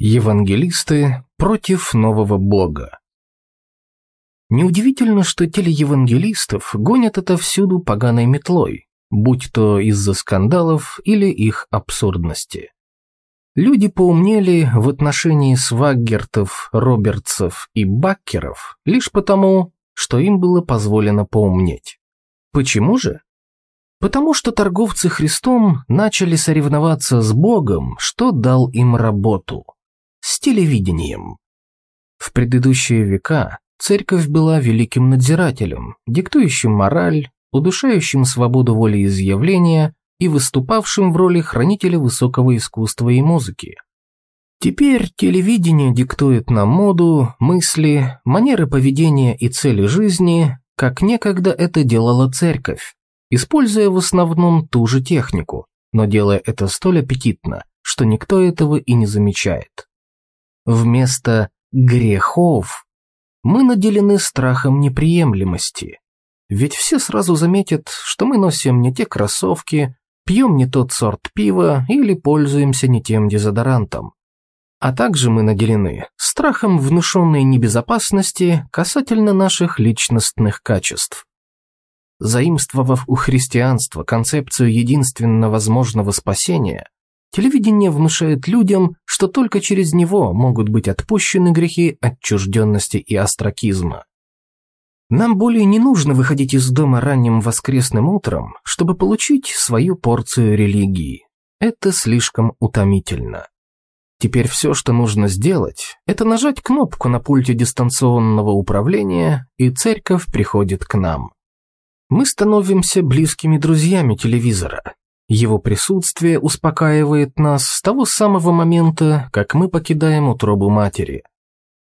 Евангелисты против нового бога. Неудивительно, что телеевангелистов гонят отовсюду поганой метлой, будь то из-за скандалов или их абсурдности. Люди поумнели в отношении сваггертов, робертсов и баккеров лишь потому, что им было позволено поумнеть. Почему же? Потому что торговцы Христом начали соревноваться с Богом, что дал им работу – с телевидением. В предыдущие века церковь была великим надзирателем, диктующим мораль, удушающим свободу волеизъявления и выступавшим в роли хранителя высокого искусства и музыки. Теперь телевидение диктует нам моду, мысли, манеры поведения и цели жизни, как некогда это делала церковь, используя в основном ту же технику, но делая это столь аппетитно, что никто этого и не замечает. Вместо грехов мы наделены страхом неприемлемости. Ведь все сразу заметят, что мы носим не те кроссовки, пьем не тот сорт пива или пользуемся не тем дезодорантом. А также мы наделены страхом внушенной небезопасности касательно наших личностных качеств. Заимствовав у христианства концепцию единственно возможного спасения, Телевидение внушает людям, что только через него могут быть отпущены грехи отчужденности и остракизма. Нам более не нужно выходить из дома ранним воскресным утром, чтобы получить свою порцию религии. Это слишком утомительно. Теперь все, что нужно сделать, это нажать кнопку на пульте дистанционного управления, и церковь приходит к нам. Мы становимся близкими друзьями телевизора, его присутствие успокаивает нас с того самого момента, как мы покидаем утробу матери.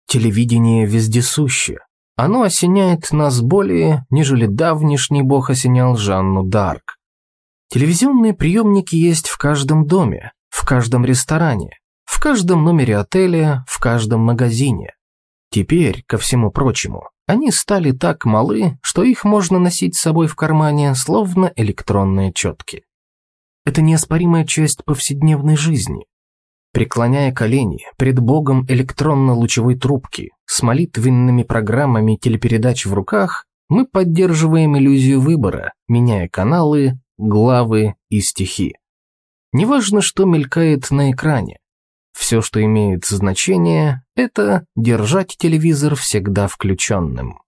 Телевидение вездесуще. Оно осеняет нас более, нежели давнишний бог осенял Жанну Дарк. Телевизионные приемники есть в каждом доме, в каждом ресторане, в каждом номере отеля, в каждом магазине. Теперь, ко всему прочему, они стали так малы, что их можно носить с собой в кармане, словно электронные четки. Это неоспоримая часть повседневной жизни. Преклоняя колени пред богом электронно-лучевой трубки с молитвенными программами телепередач в руках, мы поддерживаем иллюзию выбора, меняя каналы, главы и стихи. Неважно, что мелькает на экране. Все, что имеет значение, это держать телевизор всегда включенным.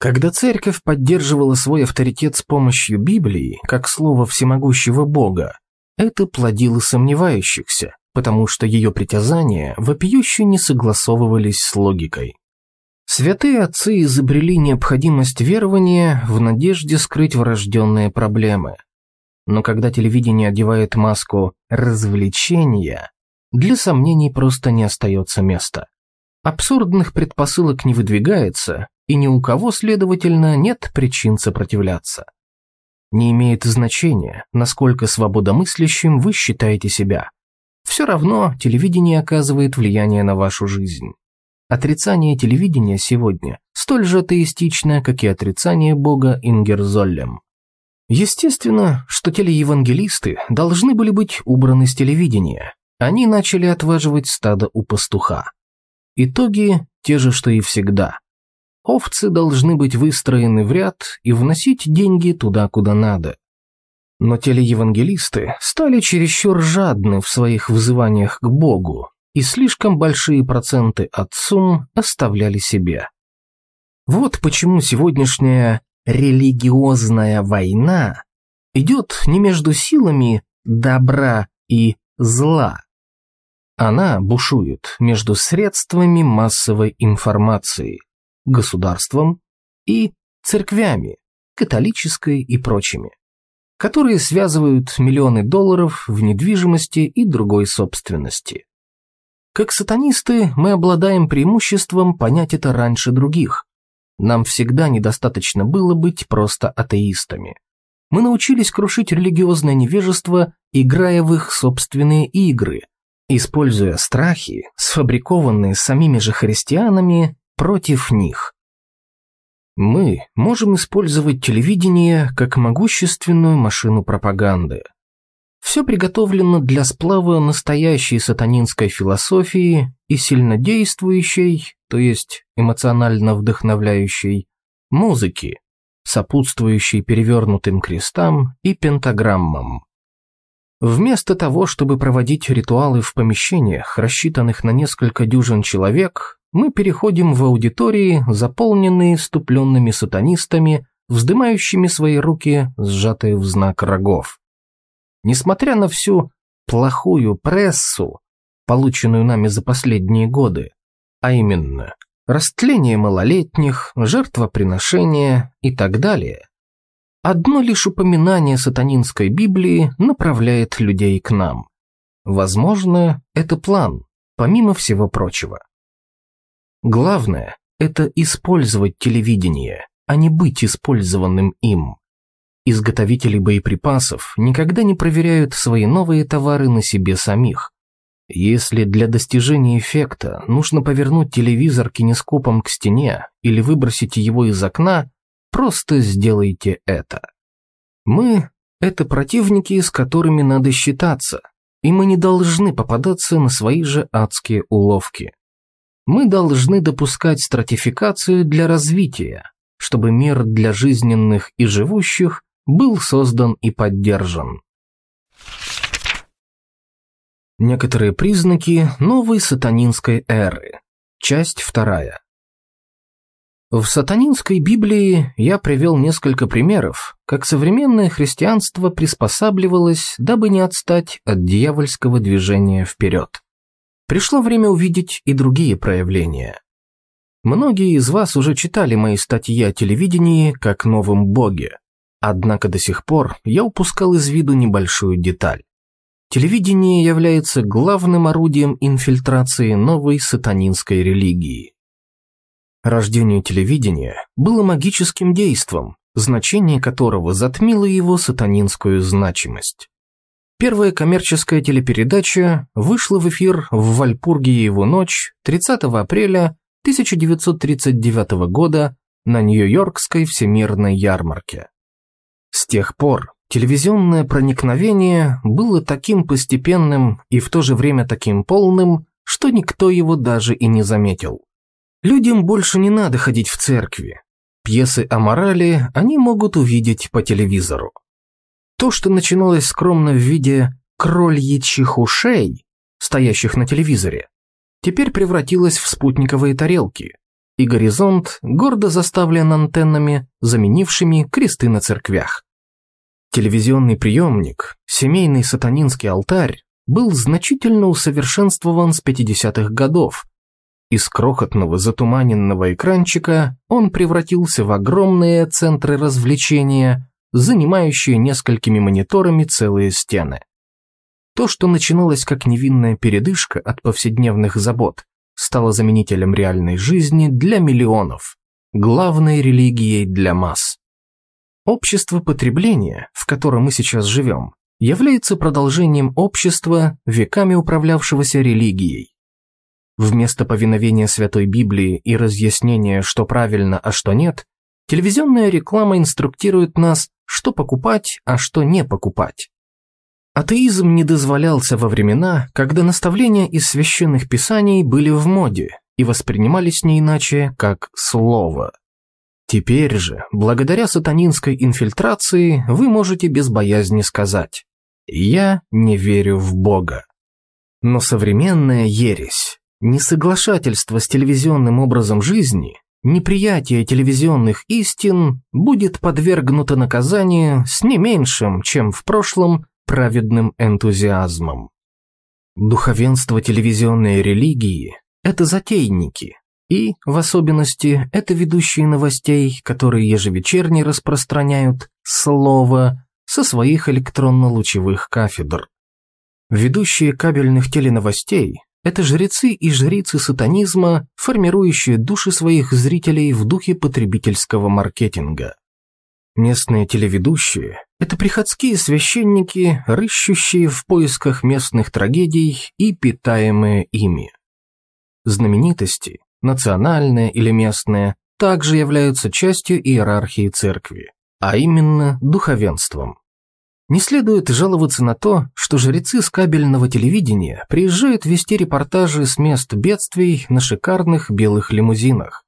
Когда церковь поддерживала свой авторитет с помощью Библии, как слова всемогущего Бога, это плодило сомневающихся, потому что ее притязания вопиюще не согласовывались с логикой. Святые отцы изобрели необходимость верования в надежде скрыть врожденные проблемы. Но когда телевидение одевает маску развлечения, для сомнений просто не остается места. Абсурдных предпосылок не выдвигается, и ни у кого, следовательно, нет причин сопротивляться. Не имеет значения, насколько свободомыслящим вы считаете себя. Все равно телевидение оказывает влияние на вашу жизнь. Отрицание телевидения сегодня столь же атеистично, как и отрицание Бога Ингерзоллем. Естественно, что телеевангелисты должны были быть убраны с телевидения. Они начали отваживать стадо у пастуха. Итоги те же, что и всегда. Овцы должны быть выстроены в ряд и вносить деньги туда, куда надо. Но телеевангелисты стали чересчур жадны в своих вызываниях к Богу, и слишком большие проценты от сумм оставляли себе. Вот почему сегодняшняя религиозная война идет не между силами добра и зла, она бушует между средствами массовой информации, государством и церквями, католической и прочими, которые связывают миллионы долларов в недвижимости и другой собственности. Как сатанисты мы обладаем преимуществом понять это раньше других. Нам всегда недостаточно было быть просто атеистами. Мы научились крушить религиозное невежество, играя в их собственные игры, используя страхи, сфабрикованные самими же христианами, против них. Мы можем использовать телевидение как могущественную машину пропаганды. Все приготовлено для сплава настоящей сатанинской философии и сильнодействующей, то есть эмоционально вдохновляющей, музыки, сопутствующей перевернутым крестам и пентаграммам. Вместо того, чтобы проводить ритуалы в помещениях, рассчитанных на несколько дюжин человек, мы переходим в аудитории, заполненные ступленными сатанистами, вздымающими свои руки, сжатые в знак рогов. Несмотря на всю плохую прессу, полученную нами за последние годы, а именно растление малолетних, жертвоприношения и так далее, одно лишь упоминание сатанинской Библии направляет людей к нам. Возможно, это план, помимо всего прочего. Главное – это использовать телевидение, а не быть использованным им. Изготовители боеприпасов никогда не проверяют свои новые товары на себе самих. Если для достижения эффекта нужно повернуть телевизор кинескопом к стене или выбросить его из окна, просто сделайте это. Мы – это противники, с которыми надо считаться, и мы не должны попадаться на свои же адские уловки. Мы должны допускать стратификацию для развития, чтобы мир для жизненных и живущих был создан и поддержан. Некоторые признаки новой сатанинской эры. Часть вторая. В сатанинской Библии я привел несколько примеров, как современное христианство приспосабливалось, дабы не отстать от дьявольского движения вперед. Пришло время увидеть и другие проявления. Многие из вас уже читали мои статьи о телевидении как новом боге. Однако до сих пор я упускал из виду небольшую деталь. Телевидение является главным орудием инфильтрации новой сатанинской религии. Рождение телевидения было магическим действом, значение которого затмило его сатанинскую значимость. Первая коммерческая телепередача вышла в эфир в Вальпурге его ночь 30 апреля 1939 года на Нью-Йоркской всемирной ярмарке. С тех пор телевизионное проникновение было таким постепенным и в то же время таким полным, что никто его даже и не заметил. Людям больше не надо ходить в церкви. Пьесы о морали они могут увидеть по телевизору. То, что начиналось скромно в виде крольичьих ушей, стоящих на телевизоре, теперь превратилось в спутниковые тарелки, и горизонт гордо заставлен антеннами, заменившими кресты на церквях. Телевизионный приемник, семейный сатанинский алтарь был значительно усовершенствован с 50-х годов. Из крохотного затуманенного экранчика он превратился в огромные центры развлечения, занимающие несколькими мониторами целые стены. То, что начиналось как невинная передышка от повседневных забот, стало заменителем реальной жизни для миллионов, главной религией для масс. Общество потребления, в котором мы сейчас живем, является продолжением общества, веками управлявшегося религией. Вместо повиновения Святой Библии и разъяснения, что правильно, а что нет, телевизионная реклама инструктирует нас, что покупать, а что не покупать. Атеизм не дозволялся во времена, когда наставления из священных писаний были в моде и воспринимались не иначе, как слово. Теперь же, благодаря сатанинской инфильтрации, вы можете без боязни сказать «Я не верю в Бога». Но современная ересь, несоглашательство с телевизионным образом жизни, неприятие телевизионных истин будет подвергнуто наказанию с не меньшим, чем в прошлом, праведным энтузиазмом. Духовенство телевизионной религии – это затейники, и, в особенности, это ведущие новостей, которые ежевечерне распространяют слово со своих электронно-лучевых кафедр. Ведущие кабельных теленовостей – это жрецы и жрицы сатанизма, формирующие души своих зрителей в духе потребительского маркетинга. Местные телеведущие – это приходские священники, рыщущие в поисках местных трагедий и питаемые ими. Знаменитости, национальные или местные, также являются частью иерархии церкви, а именно духовенством. Не следует жаловаться на то, что жрецы с кабельного телевидения приезжают вести репортажи с мест бедствий на шикарных белых лимузинах.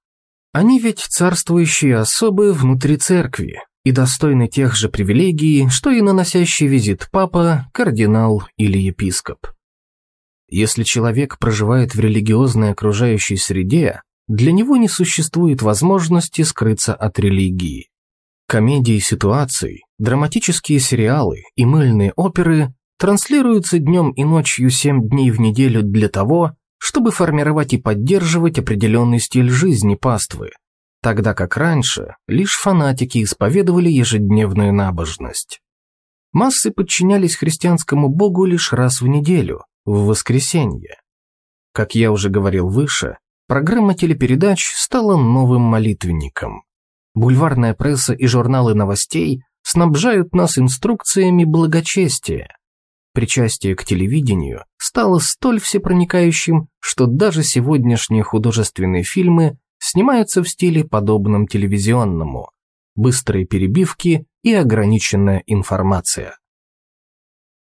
Они ведь царствующие особы внутри церкви и достойны тех же привилегий, что и наносящий визит папа, кардинал или епископ. Если человек проживает в религиозной окружающей среде, для него не существует возможности скрыться от религии. Комедии ситуаций, драматические сериалы и мыльные оперы транслируются днем и ночью семь дней в неделю для того, чтобы формировать и поддерживать определенный стиль жизни паствы, тогда как раньше лишь фанатики исповедовали ежедневную набожность. Массы подчинялись христианскому богу лишь раз в неделю, в воскресенье. Как я уже говорил выше, программа телепередач стала новым молитвенником. Бульварная пресса и журналы новостей снабжают нас инструкциями благочестия. Причастие к телевидению стало столь всепроникающим, что даже сегодняшние художественные фильмы снимаются в стиле подобном телевизионному. Быстрые перебивки и ограниченная информация.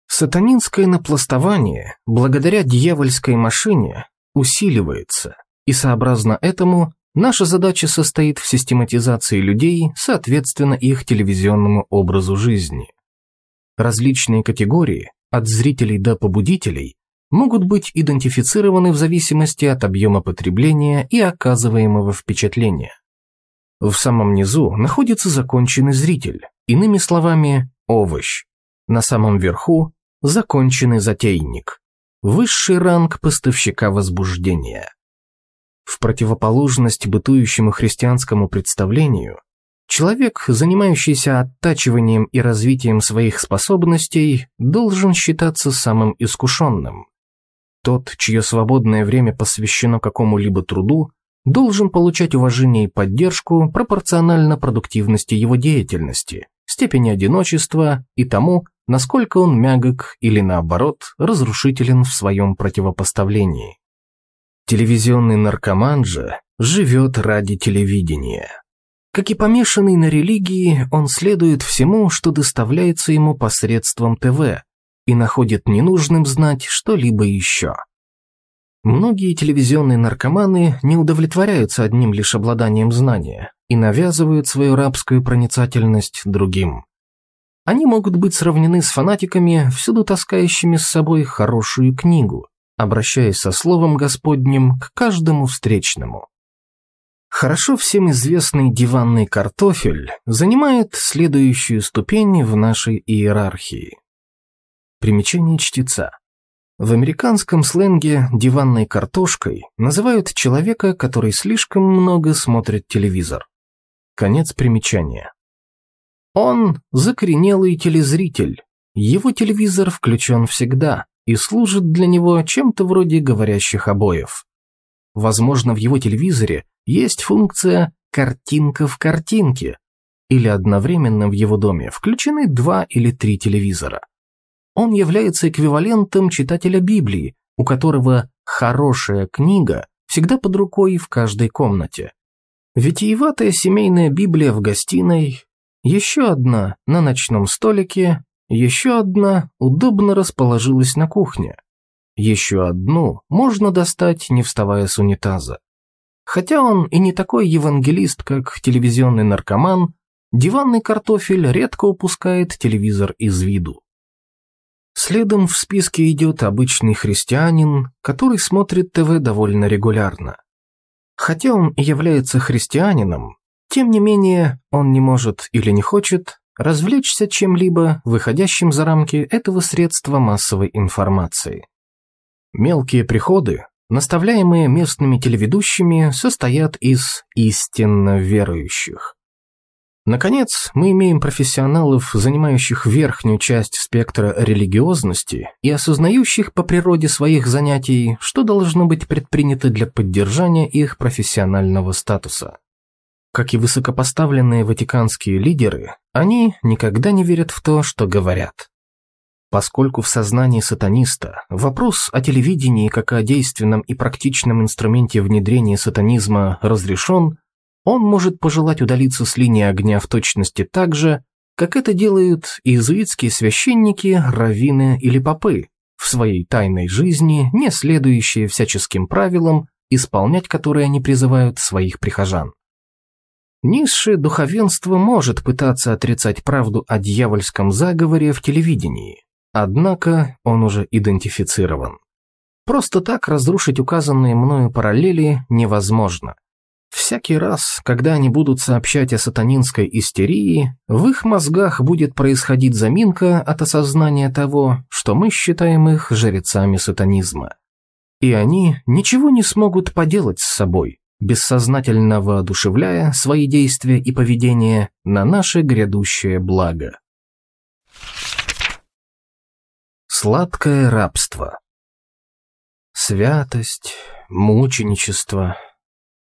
Сатанинское напластование, благодаря дьявольской машине, усиливается, и сообразно этому Наша задача состоит в систематизации людей соответственно их телевизионному образу жизни. Различные категории, от зрителей до побудителей, могут быть идентифицированы в зависимости от объема потребления и оказываемого впечатления. В самом низу находится законченный зритель, иными словами, овощ. На самом верху – законченный затейник, высший ранг поставщика возбуждения. В противоположность бытующему христианскому представлению, человек, занимающийся оттачиванием и развитием своих способностей, должен считаться самым искушенным. Тот, чье свободное время посвящено какому-либо труду, должен получать уважение и поддержку пропорционально продуктивности его деятельности, степени одиночества и тому, насколько он мягок или наоборот разрушителен в своем противопоставлении. Телевизионный наркоман же живет ради телевидения. Как и помешанный на религии, он следует всему, что доставляется ему посредством ТВ, и находит ненужным знать что-либо еще. Многие телевизионные наркоманы не удовлетворяются одним лишь обладанием знания и навязывают свою рабскую проницательность другим. Они могут быть сравнены с фанатиками, всюду таскающими с собой хорошую книгу, обращаясь со словом Господним к каждому встречному. Хорошо всем известный диванный картофель занимает следующую ступень в нашей иерархии. Примечание чтеца. В американском сленге диванной картошкой называют человека, который слишком много смотрит телевизор. Конец примечания. Он закоренелый телезритель. Его телевизор включен всегда, и служит для него чем-то вроде говорящих обоев. Возможно, в его телевизоре есть функция «картинка в картинке», или одновременно в его доме включены два или три телевизора. Он является эквивалентом читателя Библии, у которого хорошая книга всегда под рукой в каждой комнате. Витиеватая семейная Библия в гостиной, еще одна на ночном столике еще одна удобно расположилась на кухне. Еще одну можно достать, не вставая с унитаза. Хотя он и не такой евангелист, как телевизионный наркоман, диванный картофель редко упускает телевизор из виду. Следом в списке идет обычный христианин, который смотрит ТВ довольно регулярно. Хотя он и является христианином, тем не менее он не может или не хочет развлечься чем-либо, выходящим за рамки этого средства массовой информации. Мелкие приходы, наставляемые местными телеведущими, состоят из истинно верующих. Наконец, мы имеем профессионалов, занимающих верхнюю часть спектра религиозности и осознающих по природе своих занятий, что должно быть предпринято для поддержания их профессионального статуса. Как и высокопоставленные ватиканские лидеры, они никогда не верят в то, что говорят. Поскольку в сознании сатаниста вопрос о телевидении как о действенном и практичном инструменте внедрения сатанизма разрешен, он может пожелать удалиться с линии огня в точности так же, как это делают иезуитские священники, раввины или попы, в своей тайной жизни, не следующие всяческим правилам, исполнять которые они призывают своих прихожан. Низшее духовенство может пытаться отрицать правду о дьявольском заговоре в телевидении, однако он уже идентифицирован. Просто так разрушить указанные мною параллели невозможно. Всякий раз, когда они будут сообщать о сатанинской истерии, в их мозгах будет происходить заминка от осознания того, что мы считаем их жрецами сатанизма. И они ничего не смогут поделать с собой, бессознательно воодушевляя свои действия и поведение на наше грядущее благо. Сладкое рабство Святость, мученичество.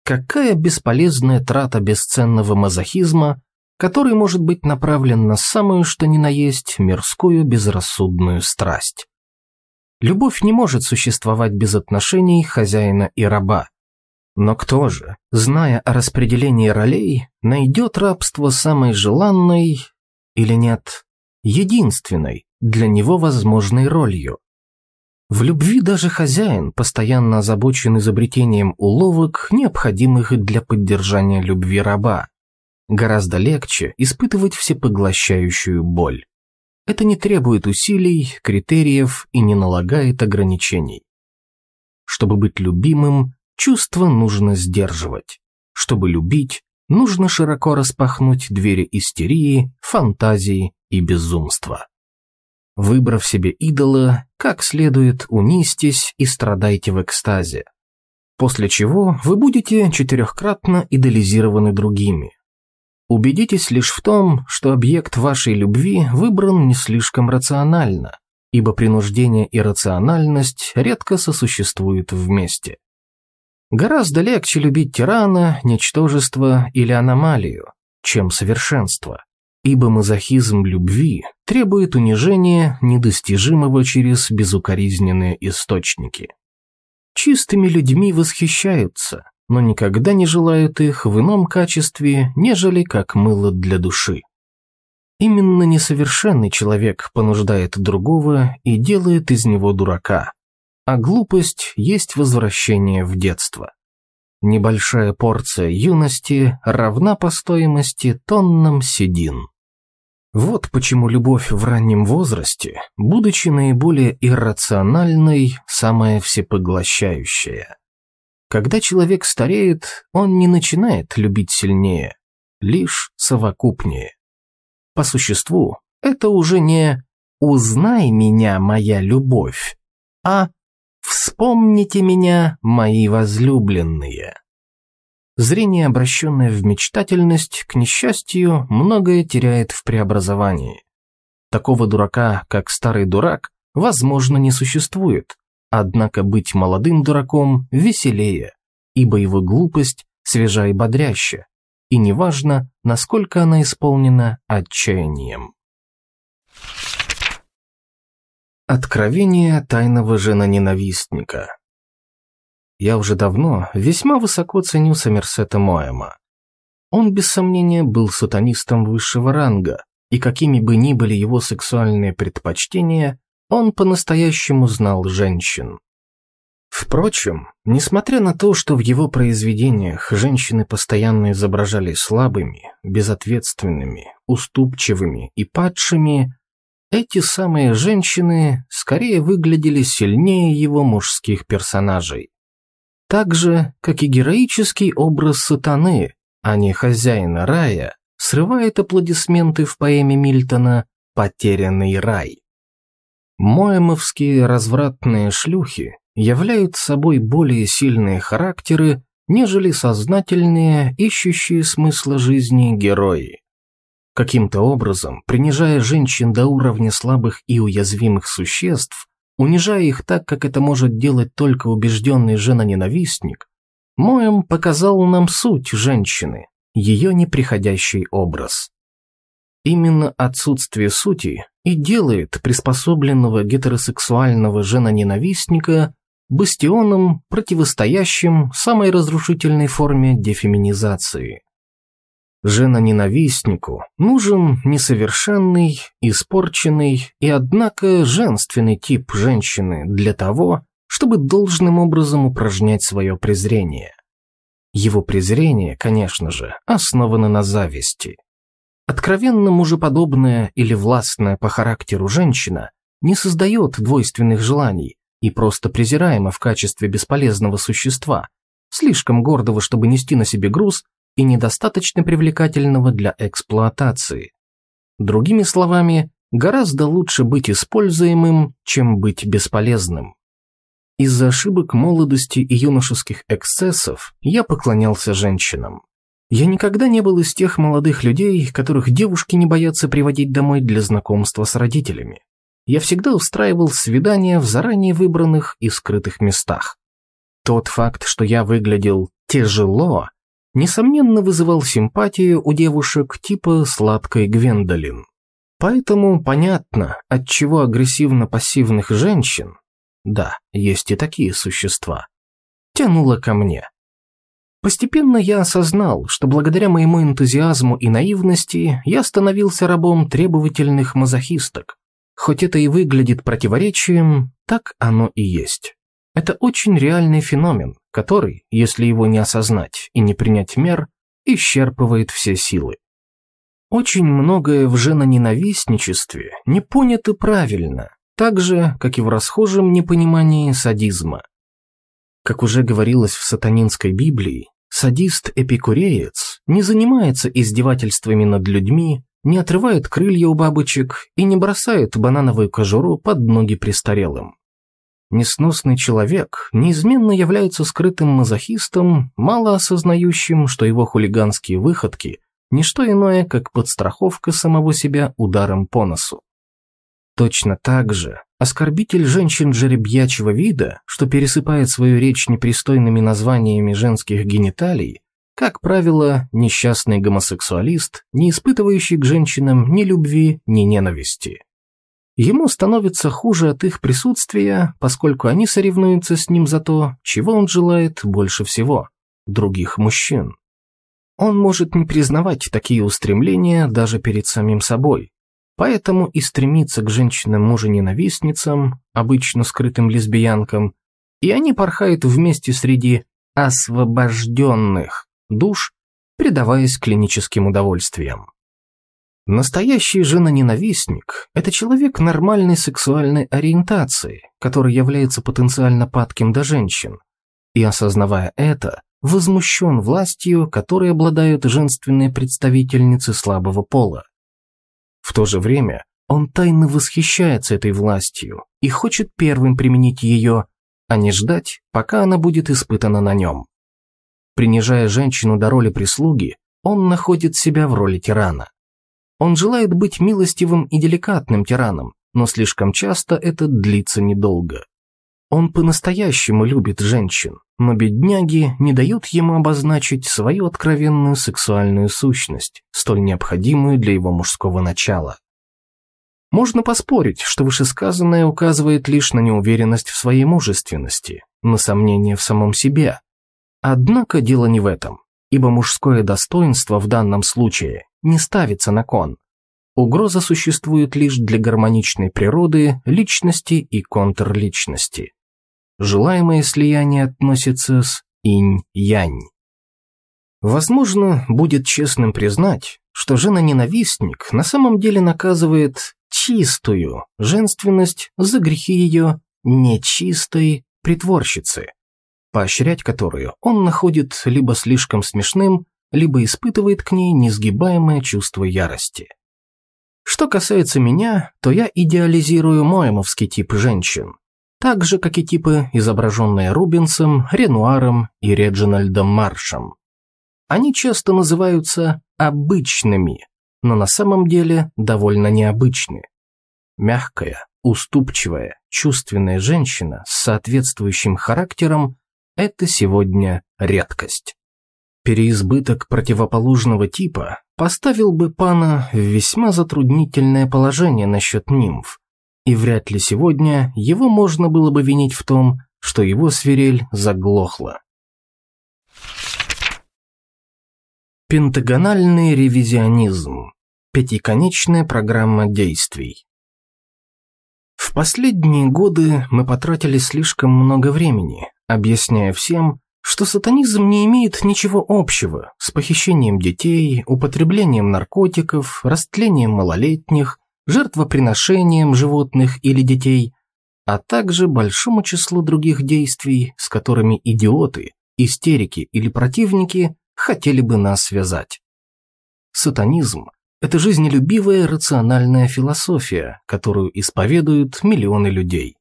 Какая бесполезная трата бесценного мазохизма, который может быть направлен на самую что ни на есть мирскую безрассудную страсть. Любовь не может существовать без отношений хозяина и раба, но кто же, зная о распределении ролей, найдет рабство самой желанной или нет, единственной для него возможной ролью? В любви даже хозяин постоянно озабочен изобретением уловок, необходимых для поддержания любви раба. Гораздо легче испытывать всепоглощающую боль. Это не требует усилий, критериев и не налагает ограничений. Чтобы быть любимым, Чувства нужно сдерживать. Чтобы любить, нужно широко распахнуть двери истерии, фантазии и безумства. Выбрав себе идола, как следует унистись и страдайте в экстазе. После чего вы будете четырехкратно идолизированы другими. Убедитесь лишь в том, что объект вашей любви выбран не слишком рационально, ибо принуждение и рациональность редко сосуществуют вместе. Гораздо легче любить тирана, ничтожество или аномалию, чем совершенство, ибо мазохизм любви требует унижения, недостижимого через безукоризненные источники. Чистыми людьми восхищаются, но никогда не желают их в ином качестве, нежели как мыло для души. Именно несовершенный человек понуждает другого и делает из него дурака, а глупость есть возвращение в детство. Небольшая порция юности равна по стоимости тоннам седин. Вот почему любовь в раннем возрасте, будучи наиболее иррациональной, самая всепоглощающая. Когда человек стареет, он не начинает любить сильнее, лишь совокупнее. По существу, это уже не «узнай меня, моя любовь», а Вспомните меня, мои возлюбленные. Зрение, обращенное в мечтательность, к несчастью, многое теряет в преобразовании. Такого дурака, как старый дурак, возможно, не существует. Однако быть молодым дураком веселее, ибо его глупость свежа и бодряща, и неважно, насколько она исполнена отчаянием. Откровение тайного жена-ненавистника. Я уже давно весьма высоко ценю Сомерсета Моэма. Он, без сомнения, был сатанистом высшего ранга, и какими бы ни были его сексуальные предпочтения, он по-настоящему знал женщин. Впрочем, несмотря на то, что в его произведениях женщины постоянно изображали слабыми, безответственными, уступчивыми и падшими, эти самые женщины скорее выглядели сильнее его мужских персонажей. Так же, как и героический образ сатаны, а не хозяина рая, срывает аплодисменты в поэме Мильтона «Потерянный рай». Моэмовские развратные шлюхи являют собой более сильные характеры, нежели сознательные, ищущие смысла жизни герои. Каким-то образом, принижая женщин до уровня слабых и уязвимых существ, унижая их так, как это может делать только убежденный женоненавистник, Моем показал нам суть женщины, ее неприходящий образ. Именно отсутствие сути и делает приспособленного гетеросексуального женоненавистника бастионом, противостоящим самой разрушительной форме дефеминизации. Жена-ненавистнику нужен несовершенный, испорченный и, однако, женственный тип женщины для того, чтобы должным образом упражнять свое презрение. Его презрение, конечно же, основано на зависти. Откровенно мужеподобная или властная по характеру женщина не создает двойственных желаний и просто презираема в качестве бесполезного существа, слишком гордого, чтобы нести на себе груз и недостаточно привлекательного для эксплуатации. Другими словами, гораздо лучше быть используемым, чем быть бесполезным. Из-за ошибок молодости и юношеских эксцессов я поклонялся женщинам. Я никогда не был из тех молодых людей, которых девушки не боятся приводить домой для знакомства с родителями. Я всегда устраивал свидания в заранее выбранных и скрытых местах. Тот факт, что я выглядел тяжело, несомненно вызывал симпатию у девушек типа сладкой Гвендолин. Поэтому понятно, отчего агрессивно-пассивных женщин, да, есть и такие существа, тянуло ко мне. Постепенно я осознал, что благодаря моему энтузиазму и наивности я становился рабом требовательных мазохисток. Хоть это и выглядит противоречием, так оно и есть. Это очень реальный феномен, который, если его не осознать и не принять мер, исчерпывает все силы. Очень многое в женоненавистничестве не понято правильно, так же, как и в расхожем непонимании садизма. Как уже говорилось в сатанинской Библии, садист-эпикуреец не занимается издевательствами над людьми, не отрывает крылья у бабочек и не бросает банановую кожуру под ноги престарелым. Несносный человек неизменно является скрытым мазохистом, мало осознающим, что его хулиганские выходки – не что иное, как подстраховка самого себя ударом по носу. Точно так же оскорбитель женщин жеребьячего вида, что пересыпает свою речь непристойными названиями женских гениталий, как правило, несчастный гомосексуалист, не испытывающий к женщинам ни любви, ни ненависти. Ему становится хуже от их присутствия, поскольку они соревнуются с ним за то, чего он желает больше всего – других мужчин. Он может не признавать такие устремления даже перед самим собой, поэтому и стремится к женщинам-мужа-ненавистницам, обычно скрытым лесбиянкам, и они порхают вместе среди освобожденных душ, предаваясь клиническим удовольствиям. Настоящий женоненавистник – это человек нормальной сексуальной ориентации, который является потенциально падким до женщин, и, осознавая это, возмущен властью, которой обладают женственные представительницы слабого пола. В то же время он тайно восхищается этой властью и хочет первым применить ее, а не ждать, пока она будет испытана на нем. Принижая женщину до роли прислуги, он находит себя в роли тирана. Он желает быть милостивым и деликатным тираном, но слишком часто это длится недолго. Он по-настоящему любит женщин, но бедняги не дают ему обозначить свою откровенную сексуальную сущность, столь необходимую для его мужского начала. Можно поспорить, что вышесказанное указывает лишь на неуверенность в своей мужественности, на сомнение в самом себе. Однако дело не в этом, ибо мужское достоинство в данном случае не ставится на кон. Угроза существует лишь для гармоничной природы, личности и контрличности. Желаемое слияние относится с инь-янь. Возможно, будет честным признать, что жена-ненавистник на самом деле наказывает чистую женственность за грехи ее нечистой притворщицы, поощрять которую он находит либо слишком смешным, либо испытывает к ней несгибаемое чувство ярости. Что касается меня, то я идеализирую моемовский тип женщин, так же, как и типы, изображенные Рубенсом, Ренуаром и Реджинальдом Маршем. Они часто называются «обычными», но на самом деле довольно необычны. Мягкая, уступчивая, чувственная женщина с соответствующим характером – это сегодня редкость. Переизбыток противоположного типа поставил бы пана в весьма затруднительное положение насчет нимф, и вряд ли сегодня его можно было бы винить в том, что его свирель заглохла. Пентагональный ревизионизм. Пятиконечная программа действий. В последние годы мы потратили слишком много времени, объясняя всем, что сатанизм не имеет ничего общего с похищением детей, употреблением наркотиков, растлением малолетних, жертвоприношением животных или детей, а также большому числу других действий, с которыми идиоты, истерики или противники хотели бы нас связать. Сатанизм – это жизнелюбивая рациональная философия, которую исповедуют миллионы людей.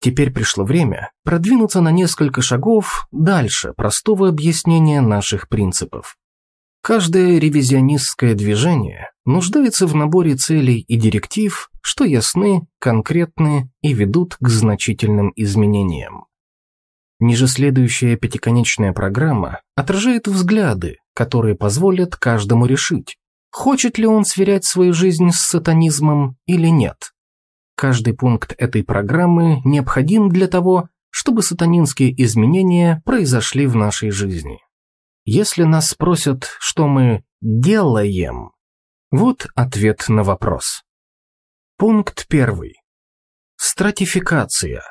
Теперь пришло время продвинуться на несколько шагов дальше простого объяснения наших принципов. Каждое ревизионистское движение нуждается в наборе целей и директив, что ясны, конкретны и ведут к значительным изменениям. Ниже следующая пятиконечная программа отражает взгляды, которые позволят каждому решить, хочет ли он сверять свою жизнь с сатанизмом или нет. Каждый пункт этой программы необходим для того, чтобы сатанинские изменения произошли в нашей жизни. Если нас спросят, что мы делаем, вот ответ на вопрос. Пункт первый. Стратификация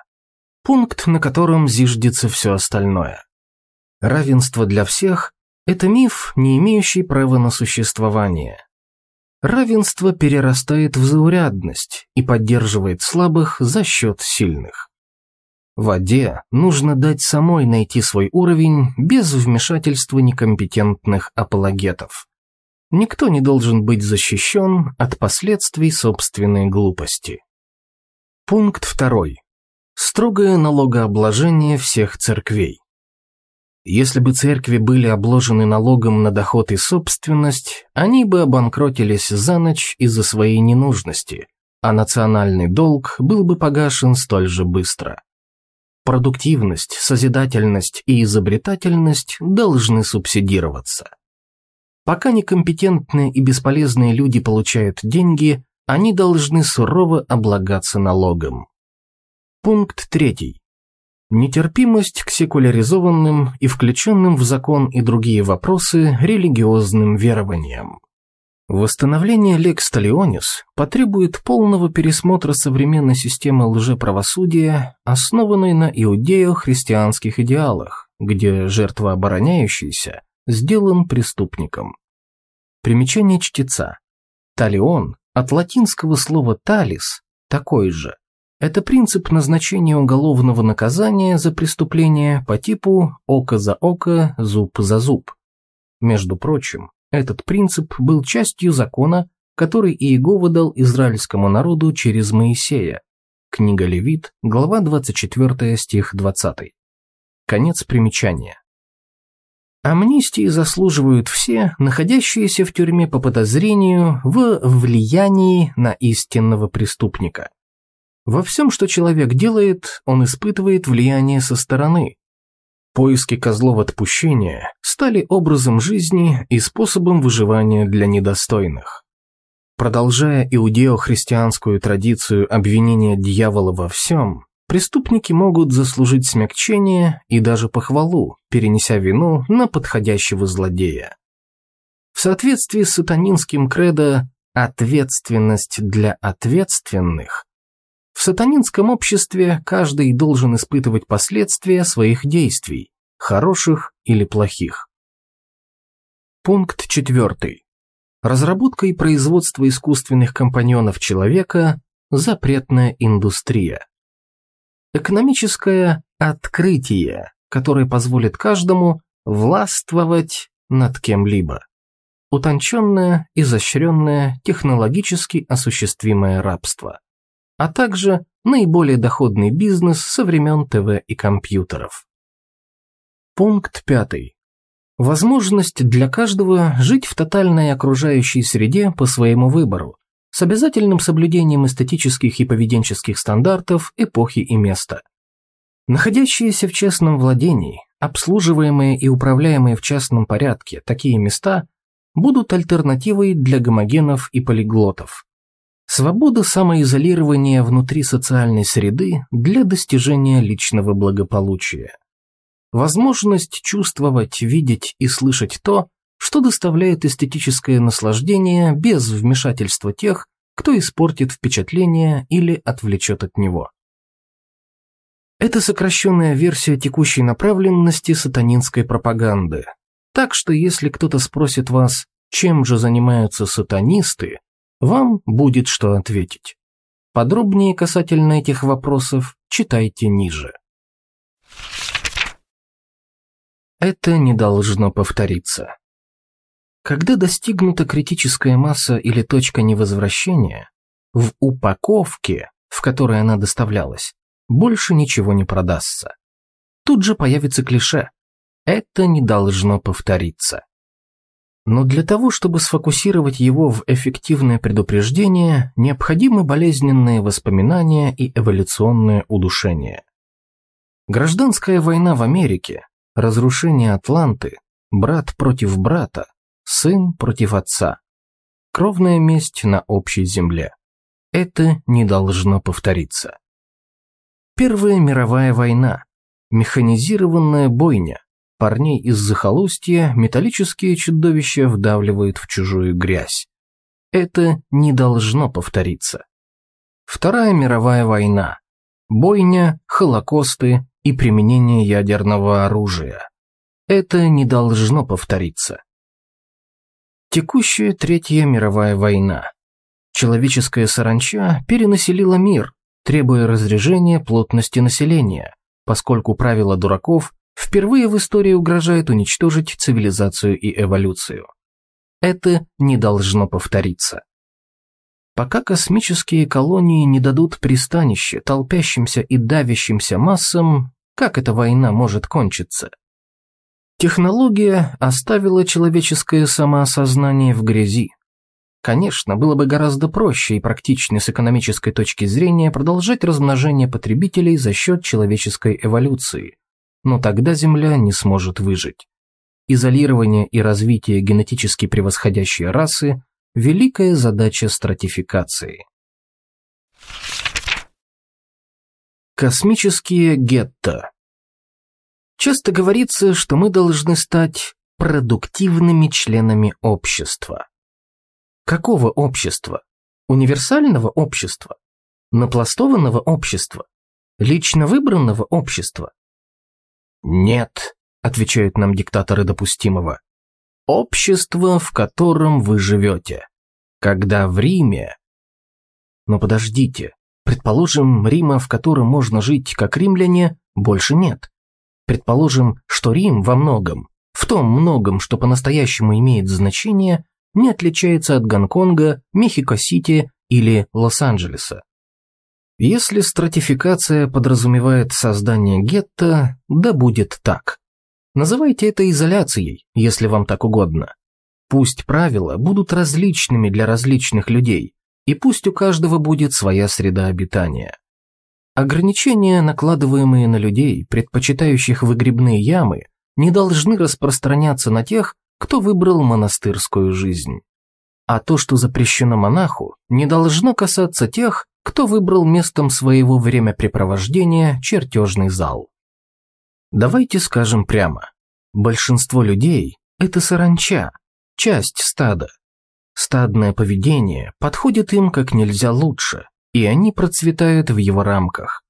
пункт, на котором зиждется все остальное. Равенство для всех – это миф, не имеющий права на существование. Равенство перерастает в заурядность и поддерживает слабых за счет сильных. Воде нужно дать самой найти свой уровень без вмешательства некомпетентных апологетов. Никто не должен быть защищен от последствий собственной глупости. Пункт второй строгое налогообложение всех церквей. Если бы церкви были обложены налогом на доход и собственность, они бы обанкротились за ночь из-за своей ненужности, а национальный долг был бы погашен столь же быстро. Продуктивность, созидательность и изобретательность должны субсидироваться. Пока некомпетентные и бесполезные люди получают деньги, они должны сурово облагаться налогом. Пункт третий. Нетерпимость к секуляризованным и включенным в закон и другие вопросы религиозным верованиям. Восстановление Лекс Талионис потребует полного пересмотра современной системы лжеправосудия, основанной на иудео-христианских идеалах, где жертва обороняющийся сделан преступником. Примечание чтеца. Талион от латинского слова «талис» такой же, это принцип назначения уголовного наказания за преступление по типу «око за око, зуб за зуб». Между прочим, этот принцип был частью закона, который Иегова дал израильскому народу через Моисея. Книга Левит, глава 24, стих 20. Конец примечания. Амнистии заслуживают все, находящиеся в тюрьме по подозрению в влиянии на истинного преступника. Во всем, что человек делает, он испытывает влияние со стороны. Поиски козлов отпущения стали образом жизни и способом выживания для недостойных. Продолжая иудео-христианскую традицию обвинения дьявола во всем, преступники могут заслужить смягчение и даже похвалу, перенеся вину на подходящего злодея. В соответствии с сатанинским кредо «ответственность для ответственных» В сатанинском обществе каждый должен испытывать последствия своих действий, хороших или плохих. Пункт четвертый. Разработка и производство искусственных компаньонов человека – запретная индустрия. Экономическое открытие, которое позволит каждому властвовать над кем-либо. Утонченное, изощренное, технологически осуществимое рабство а также наиболее доходный бизнес со времен ТВ и компьютеров. Пункт пятый. Возможность для каждого жить в тотальной окружающей среде по своему выбору, с обязательным соблюдением эстетических и поведенческих стандартов эпохи и места. Находящиеся в частном владении, обслуживаемые и управляемые в частном порядке такие места будут альтернативой для гомогенов и полиглотов. Свобода самоизолирования внутри социальной среды для достижения личного благополучия. Возможность чувствовать, видеть и слышать то, что доставляет эстетическое наслаждение без вмешательства тех, кто испортит впечатление или отвлечет от него. Это сокращенная версия текущей направленности сатанинской пропаганды. Так что если кто-то спросит вас, чем же занимаются сатанисты, вам будет что ответить. Подробнее касательно этих вопросов читайте ниже. Это не должно повториться. Когда достигнута критическая масса или точка невозвращения, в упаковке, в которой она доставлялась, больше ничего не продастся. Тут же появится клише «это не должно повториться». Но для того, чтобы сфокусировать его в эффективное предупреждение, необходимы болезненные воспоминания и эволюционное удушение. Гражданская война в Америке, разрушение Атланты, брат против брата, сын против отца, кровная месть на общей земле. Это не должно повториться. Первая мировая война, механизированная бойня, парней из захолустья металлические чудовища вдавливают в чужую грязь. Это не должно повториться. Вторая мировая война, бойня, холокосты и применение ядерного оружия. Это не должно повториться. Текущая Третья мировая война. Человеческая саранча перенаселила мир, требуя разрежения плотности населения, поскольку правила дураков впервые в истории угрожают уничтожить цивилизацию и эволюцию. Это не должно повториться. Пока космические колонии не дадут пристанище толпящимся и давящимся массам, как эта война может кончиться? Технология оставила человеческое самоосознание в грязи, Конечно, было бы гораздо проще и практичнее с экономической точки зрения продолжать размножение потребителей за счет человеческой эволюции, но тогда Земля не сможет выжить. Изолирование и развитие генетически превосходящей расы – великая задача стратификации. Космические гетто Часто говорится, что мы должны стать продуктивными членами общества. Какого общества? Универсального общества? Напластованного общества? Лично выбранного общества? Нет, отвечают нам диктаторы допустимого. Общество, в котором вы живете. Когда в Риме... Но подождите, предположим, Рима, в котором можно жить как римляне, больше нет. Предположим, что Рим во многом, в том многом, что по-настоящему имеет значение, не отличается от Гонконга, Мехико-Сити или Лос-Анджелеса. Если стратификация подразумевает создание гетто, да будет так. Называйте это изоляцией, если вам так угодно. Пусть правила будут различными для различных людей, и пусть у каждого будет своя среда обитания. Ограничения, накладываемые на людей, предпочитающих выгребные ямы, не должны распространяться на тех, кто выбрал монастырскую жизнь. А то, что запрещено монаху, не должно касаться тех, кто выбрал местом своего времяпрепровождения чертежный зал. Давайте скажем прямо, большинство людей – это саранча, часть стада. Стадное поведение подходит им как нельзя лучше, и они процветают в его рамках.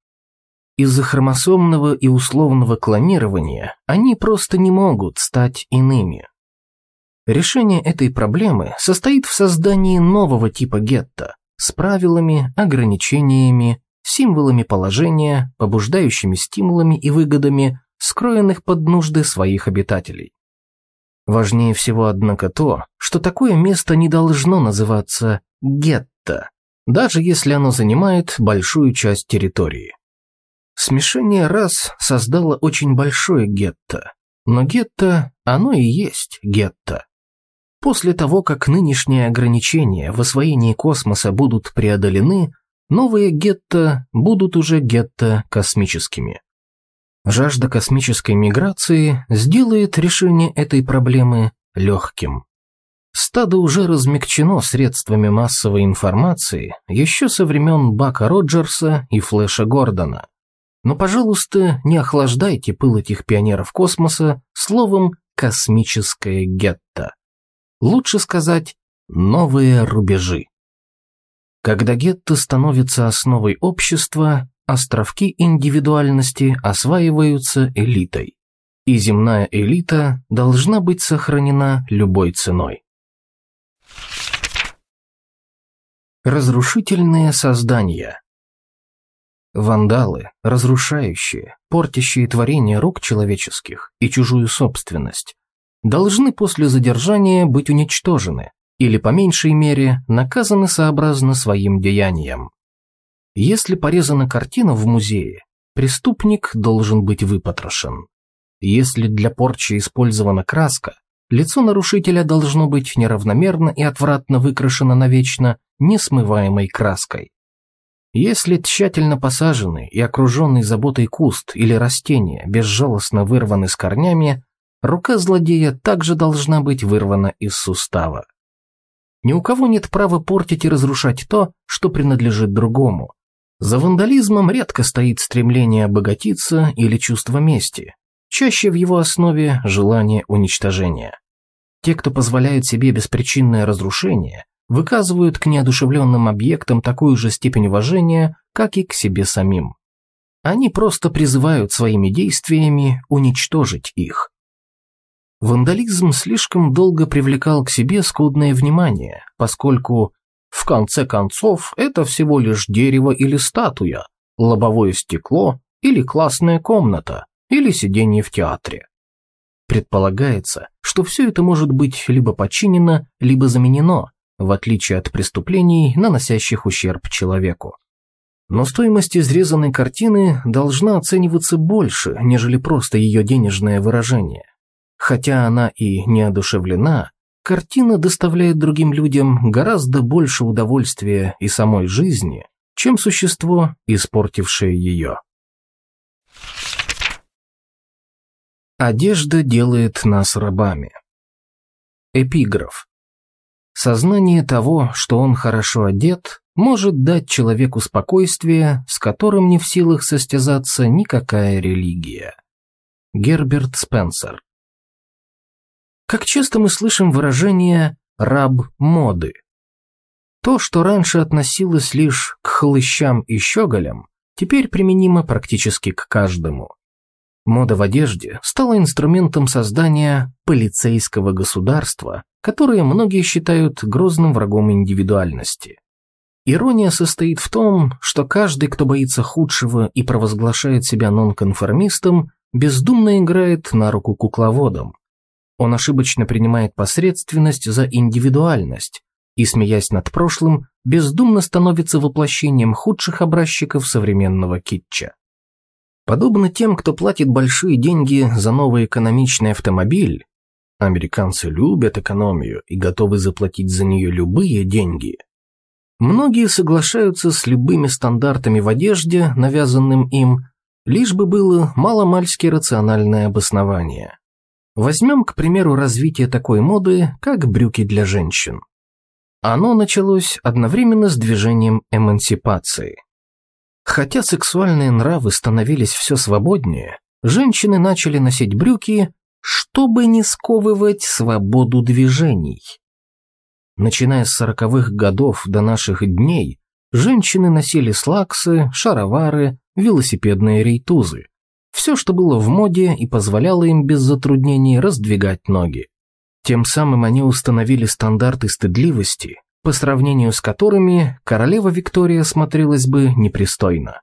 Из-за хромосомного и условного клонирования они просто не могут стать иными. Решение этой проблемы состоит в создании нового типа гетто с правилами, ограничениями, символами положения, побуждающими стимулами и выгодами, скроенных под нужды своих обитателей. Важнее всего, однако, то, что такое место не должно называться гетто, даже если оно занимает большую часть территории. Смешение рас создало очень большое гетто, но гетто, оно и есть гетто. После того, как нынешние ограничения в освоении космоса будут преодолены, новые гетто будут уже гетто космическими. Жажда космической миграции сделает решение этой проблемы легким. Стадо уже размягчено средствами массовой информации еще со времен Бака Роджерса и Флэша Гордона. Но, пожалуйста, не охлаждайте пыл этих пионеров космоса словом «космическое гетто». Лучше сказать «новые рубежи». Когда гетто становится основой общества, островки индивидуальности осваиваются элитой, и земная элита должна быть сохранена любой ценой. Разрушительные создания Вандалы, разрушающие, портящие творения рук человеческих и чужую собственность, должны после задержания быть уничтожены или, по меньшей мере, наказаны сообразно своим деяниям. Если порезана картина в музее, преступник должен быть выпотрошен. Если для порчи использована краска, лицо нарушителя должно быть неравномерно и отвратно выкрашено навечно несмываемой краской. Если тщательно посаженный и окруженный заботой куст или растение безжалостно вырваны с корнями, рука злодея также должна быть вырвана из сустава. Ни у кого нет права портить и разрушать то, что принадлежит другому. За вандализмом редко стоит стремление обогатиться или чувство мести. Чаще в его основе желание уничтожения. Те, кто позволяет себе беспричинное разрушение, выказывают к неодушевленным объектам такую же степень уважения, как и к себе самим. Они просто призывают своими действиями уничтожить их. Вандализм слишком долго привлекал к себе скудное внимание, поскольку, в конце концов, это всего лишь дерево или статуя, лобовое стекло или классная комната, или сиденье в театре. Предполагается, что все это может быть либо починено, либо заменено, в отличие от преступлений, наносящих ущерб человеку. Но стоимость изрезанной картины должна оцениваться больше, нежели просто ее денежное выражение. Хотя она и не одушевлена, картина доставляет другим людям гораздо больше удовольствия и самой жизни, чем существо, испортившее ее. Одежда делает нас рабами. Эпиграф. Сознание того, что он хорошо одет, может дать человеку спокойствие, с которым не в силах состязаться никакая религия. Герберт Спенсер Как часто мы слышим выражение «раб моды». То, что раньше относилось лишь к хлыщам и щеголям, теперь применимо практически к каждому. Мода в одежде стала инструментом создания полицейского государства, которое многие считают грозным врагом индивидуальности. Ирония состоит в том, что каждый, кто боится худшего и провозглашает себя нонконформистом, бездумно играет на руку кукловодам. Он ошибочно принимает посредственность за индивидуальность и, смеясь над прошлым, бездумно становится воплощением худших образчиков современного китча. Подобно тем, кто платит большие деньги за новый экономичный автомобиль, американцы любят экономию и готовы заплатить за нее любые деньги, многие соглашаются с любыми стандартами в одежде, навязанным им, лишь бы было маломальски рациональное обоснование. Возьмем, к примеру, развитие такой моды, как брюки для женщин. Оно началось одновременно с движением эмансипации – Хотя сексуальные нравы становились все свободнее, женщины начали носить брюки, чтобы не сковывать свободу движений. Начиная с сороковых годов до наших дней, женщины носили слаксы, шаровары, велосипедные рейтузы. Все, что было в моде и позволяло им без затруднений раздвигать ноги. Тем самым они установили стандарты стыдливости, по сравнению с которыми королева Виктория смотрелась бы непристойно.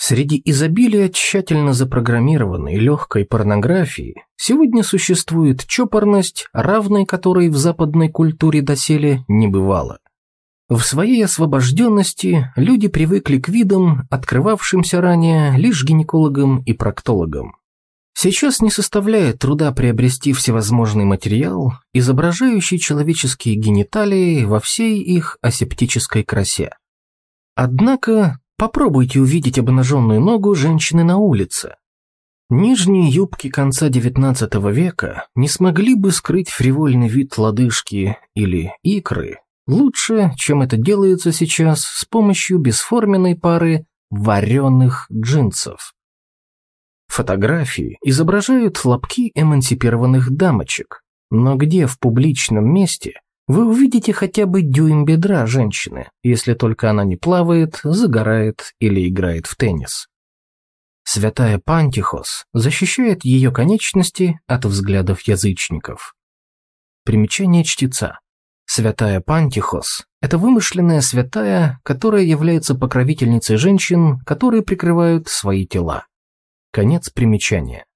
Среди изобилия тщательно запрограммированной легкой порнографии сегодня существует чопорность, равной которой в западной культуре доселе не бывало. В своей освобожденности люди привыкли к видам, открывавшимся ранее лишь гинекологам и проктологам. Сейчас не составляет труда приобрести всевозможный материал, изображающий человеческие гениталии во всей их асептической красе. Однако попробуйте увидеть обнаженную ногу женщины на улице. Нижние юбки конца XIX века не смогли бы скрыть фривольный вид лодыжки или икры лучше, чем это делается сейчас с помощью бесформенной пары вареных джинсов. Фотографии изображают лобки эмансипированных дамочек. Но где в публичном месте вы увидите хотя бы дюйм бедра женщины, если только она не плавает, загорает или играет в теннис? Святая Пантихос защищает ее конечности от взглядов язычников. Примечание чтеца. Святая Пантихос – это вымышленная святая, которая является покровительницей женщин, которые прикрывают свои тела. Конец примечания.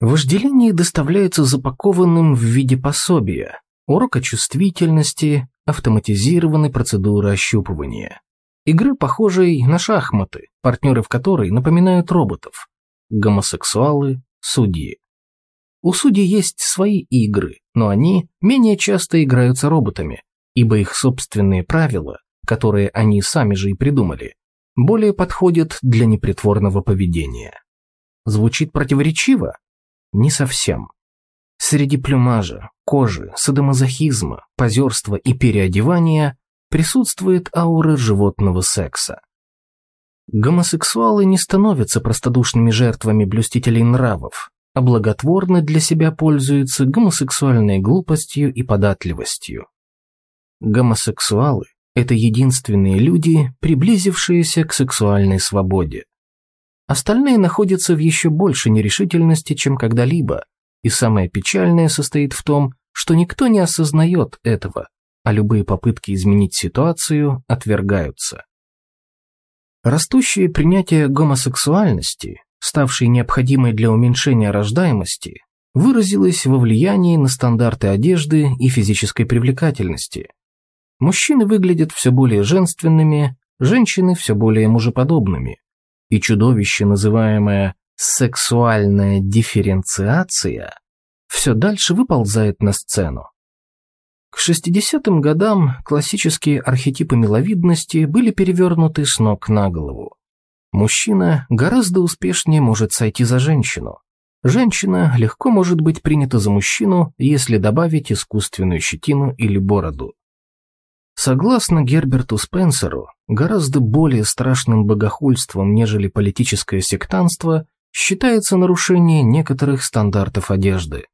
Вожделение доставляется запакованным в виде пособия, урока чувствительности, автоматизированной процедуры ощупывания. Игры, похожей на шахматы, партнеры в которой напоминают роботов. Гомосексуалы, судьи. У судей есть свои игры, но они менее часто играются роботами, ибо их собственные правила, которые они сами же и придумали, более подходят для непритворного поведения. Звучит противоречиво? Не совсем. Среди плюмажа, кожи, садомазохизма, позерства и переодевания присутствует аура животного секса. Гомосексуалы не становятся простодушными жертвами блюстителей нравов, а благотворно для себя пользуются гомосексуальной глупостью и податливостью. Гомосексуалы – это единственные люди, приблизившиеся к сексуальной свободе. Остальные находятся в еще большей нерешительности, чем когда-либо, и самое печальное состоит в том, что никто не осознает этого, а любые попытки изменить ситуацию отвергаются. Растущее принятие гомосексуальности, ставшей необходимой для уменьшения рождаемости, выразилось во влиянии на стандарты одежды и физической привлекательности. Мужчины выглядят все более женственными, женщины все более мужеподобными, и чудовище, называемое сексуальная дифференциация, все дальше выползает на сцену. К 60-м годам классические архетипы миловидности были перевернуты с ног на голову. Мужчина гораздо успешнее может сойти за женщину. Женщина легко может быть принята за мужчину, если добавить искусственную щетину или бороду. Согласно Герберту Спенсеру, гораздо более страшным богохульством, нежели политическое сектанство, считается нарушение некоторых стандартов одежды.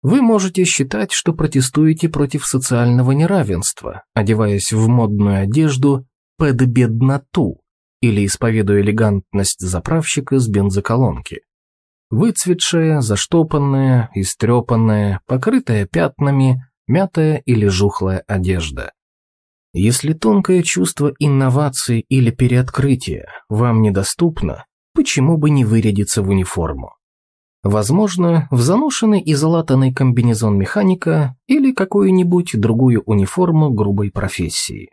Вы можете считать, что протестуете против социального неравенства, одеваясь в модную одежду под бедноту или исповедуя элегантность заправщика с бензоколонки. Выцветшая, заштопанная, истрепанная, покрытая пятнами, мятая или жухлая одежда. Если тонкое чувство инновации или переоткрытия вам недоступно, почему бы не вырядиться в униформу? Возможно, в заношенный и залатанный комбинезон механика или какую-нибудь другую униформу грубой профессии.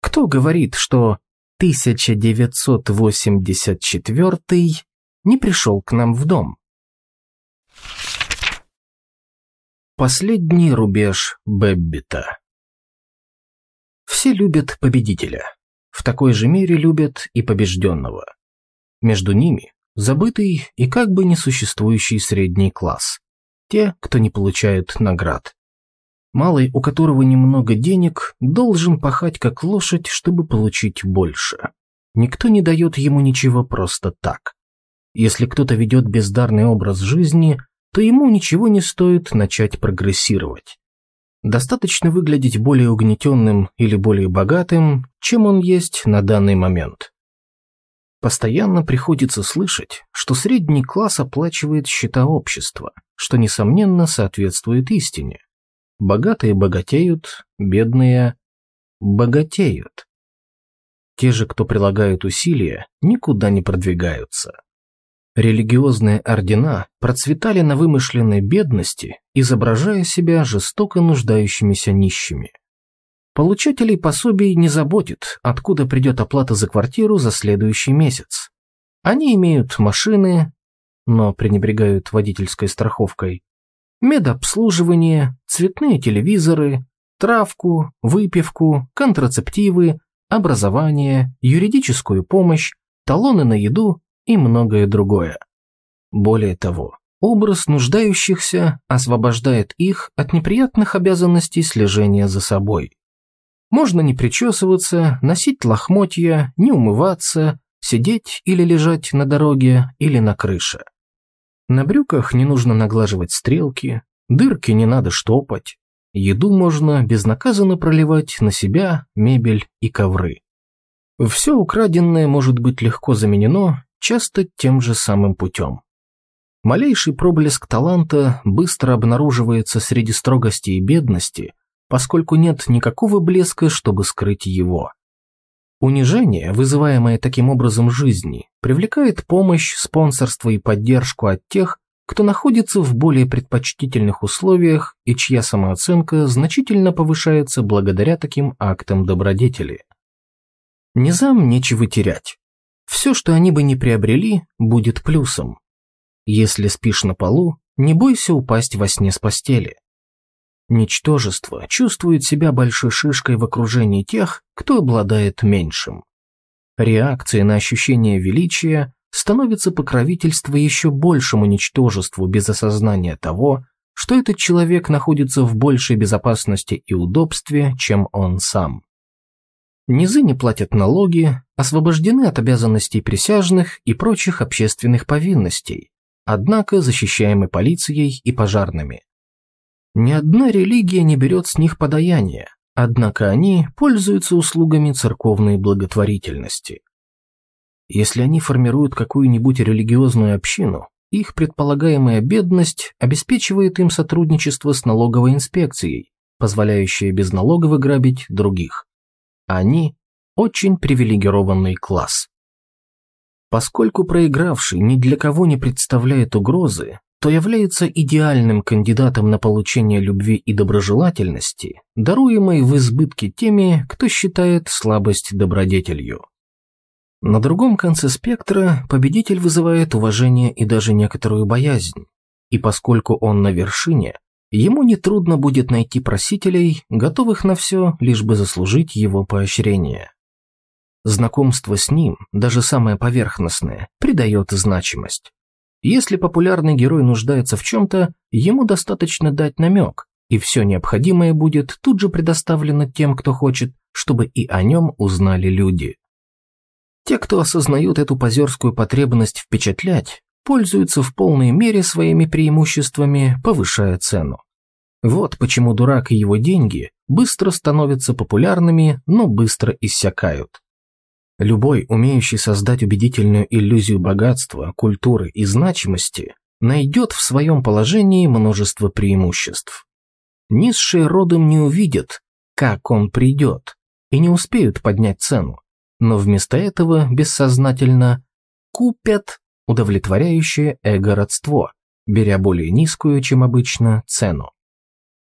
Кто говорит, что 1984 не пришел к нам в дом? Последний рубеж Бэббита Все любят победителя. В такой же мере любят и побежденного. Между ними забытый и как бы несуществующий средний класс. Те, кто не получает наград. Малый, у которого немного денег, должен пахать как лошадь, чтобы получить больше. Никто не дает ему ничего просто так. Если кто-то ведет бездарный образ жизни, то ему ничего не стоит начать прогрессировать. Достаточно выглядеть более угнетенным или более богатым, чем он есть на данный момент. Постоянно приходится слышать, что средний класс оплачивает счета общества, что, несомненно, соответствует истине. Богатые богатеют, бедные богатеют. Те же, кто прилагают усилия, никуда не продвигаются. Религиозные ордена процветали на вымышленной бедности, изображая себя жестоко нуждающимися нищими. Получателей пособий не заботит, откуда придет оплата за квартиру за следующий месяц. Они имеют машины, но пренебрегают водительской страховкой, медобслуживание, цветные телевизоры, травку, выпивку, контрацептивы, образование, юридическую помощь, талоны на еду и многое другое. Более того, образ нуждающихся освобождает их от неприятных обязанностей слежения за собой. Можно не причесываться, носить лохмотья, не умываться, сидеть или лежать на дороге или на крыше. На брюках не нужно наглаживать стрелки, Дырки не надо штопать. Еду можно безнаказанно проливать на себя, мебель и ковры. Все украденное может быть легко заменено, часто тем же самым путем. Малейший проблеск таланта быстро обнаруживается среди строгости и бедности, поскольку нет никакого блеска, чтобы скрыть его. Унижение, вызываемое таким образом жизни, привлекает помощь, спонсорство и поддержку от тех, кто находится в более предпочтительных условиях и чья самооценка значительно повышается благодаря таким актам добродетели. Низам нечего терять. Все, что они бы не приобрели, будет плюсом. Если спишь на полу, не бойся упасть во сне с постели. Ничтожество чувствует себя большой шишкой в окружении тех, кто обладает меньшим. Реакция на ощущение величия становится покровительство еще большему ничтожеству без осознания того, что этот человек находится в большей безопасности и удобстве, чем он сам. Низы не платят налоги, освобождены от обязанностей присяжных и прочих общественных повинностей, однако защищаемы полицией и пожарными. Ни одна религия не берет с них подаяния, однако они пользуются услугами церковной благотворительности. Если они формируют какую-нибудь религиозную общину, их предполагаемая бедность обеспечивает им сотрудничество с налоговой инспекцией, позволяющее без налогов грабить других. Они – очень привилегированный класс. Поскольку проигравший ни для кого не представляет угрозы, то является идеальным кандидатом на получение любви и доброжелательности, даруемой в избытке теми, кто считает слабость добродетелью. На другом конце спектра победитель вызывает уважение и даже некоторую боязнь, и поскольку он на вершине, ему нетрудно будет найти просителей, готовых на все, лишь бы заслужить его поощрение. Знакомство с ним, даже самое поверхностное, придает значимость. Если популярный герой нуждается в чем-то, ему достаточно дать намек, и все необходимое будет тут же предоставлено тем, кто хочет, чтобы и о нем узнали люди. Те, кто осознают эту позерскую потребность впечатлять, пользуются в полной мере своими преимуществами, повышая цену. Вот почему дурак и его деньги быстро становятся популярными, но быстро иссякают. Любой, умеющий создать убедительную иллюзию богатства, культуры и значимости, найдет в своем положении множество преимуществ. Низшие родом не увидят, как он придет, и не успеют поднять цену, но вместо этого бессознательно купят удовлетворяющее эго-родство, беря более низкую, чем обычно, цену.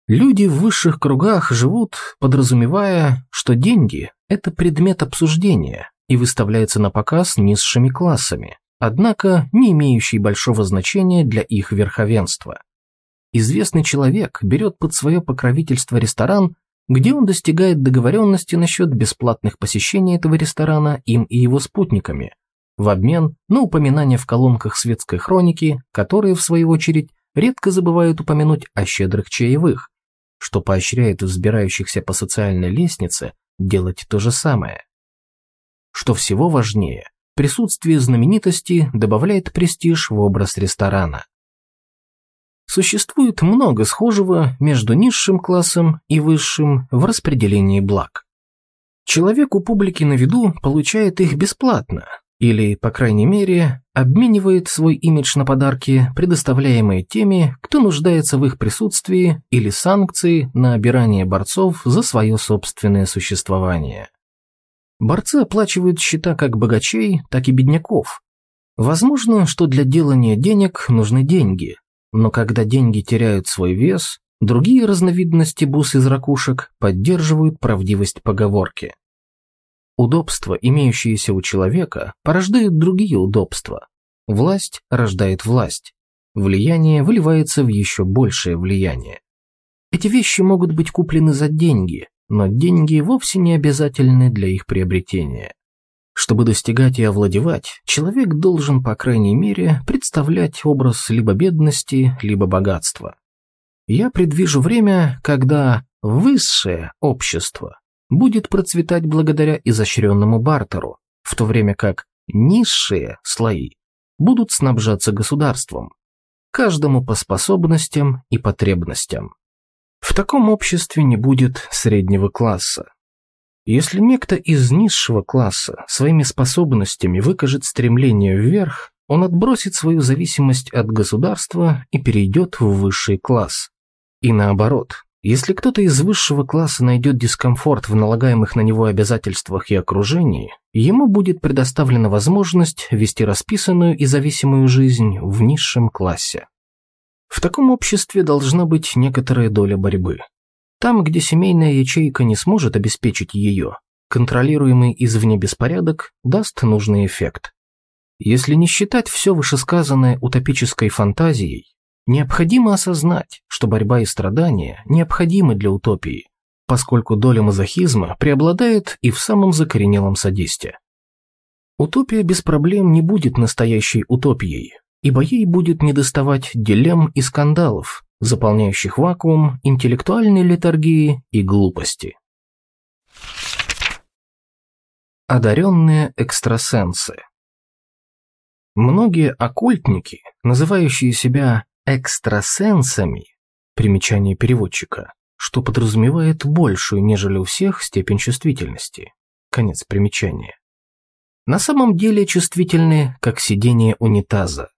Люди в высших кругах живут, подразумевая, что деньги – это предмет обсуждения и выставляется на показ низшими классами, однако не имеющий большого значения для их верховенства. Известный человек берет под свое покровительство ресторан, где он достигает договоренности насчет бесплатных посещений этого ресторана им и его спутниками, в обмен на упоминания в колонках светской хроники, которые, в свою очередь, редко забывают упомянуть о щедрых чаевых, что поощряет взбирающихся по социальной лестнице делать то же самое. Что всего важнее, присутствие знаменитости добавляет престиж в образ ресторана. Существует много схожего между низшим классом и высшим в распределении благ. Человек у публики на виду получает их бесплатно, или, по крайней мере, обменивает свой имидж на подарки, предоставляемые теми, кто нуждается в их присутствии, или санкции на обирание борцов за свое собственное существование. Борцы оплачивают счета как богачей, так и бедняков. Возможно, что для делания денег нужны деньги, но когда деньги теряют свой вес, другие разновидности бус из ракушек поддерживают правдивость поговорки. Удобства, имеющиеся у человека, порождают другие удобства. Власть рождает власть. Влияние выливается в еще большее влияние. Эти вещи могут быть куплены за деньги, но деньги вовсе не обязательны для их приобретения. Чтобы достигать и овладевать, человек должен, по крайней мере, представлять образ либо бедности, либо богатства. Я предвижу время, когда высшее общество будет процветать благодаря изощренному бартеру, в то время как низшие слои будут снабжаться государством. каждому по способностям и потребностям. В таком обществе не будет среднего класса. Если некто из низшего класса своими способностями выкажет стремление вверх, он отбросит свою зависимость от государства и перейдет в высший класс. И наоборот, если кто-то из высшего класса найдет дискомфорт в налагаемых на него обязательствах и окружении, ему будет предоставлена возможность вести расписанную и зависимую жизнь в низшем классе. В таком обществе должна быть некоторая доля борьбы. Там, где семейная ячейка не сможет обеспечить ее, контролируемый извне беспорядок даст нужный эффект. Если не считать все вышесказанное утопической фантазией, необходимо осознать, что борьба и страдания необходимы для утопии, поскольку доля мазохизма преобладает и в самом закоренелом садисте. Утопия без проблем не будет настоящей утопией, ибо ей будет недоставать дилемм и скандалов, заполняющих вакуум интеллектуальной летаргии и глупости. Одаренные экстрасенсы Многие оккультники, называющие себя экстрасенсами, примечание переводчика, что подразумевает большую, нежели у всех, степень чувствительности. Конец примечания. На самом деле чувствительны, как сидение унитаза.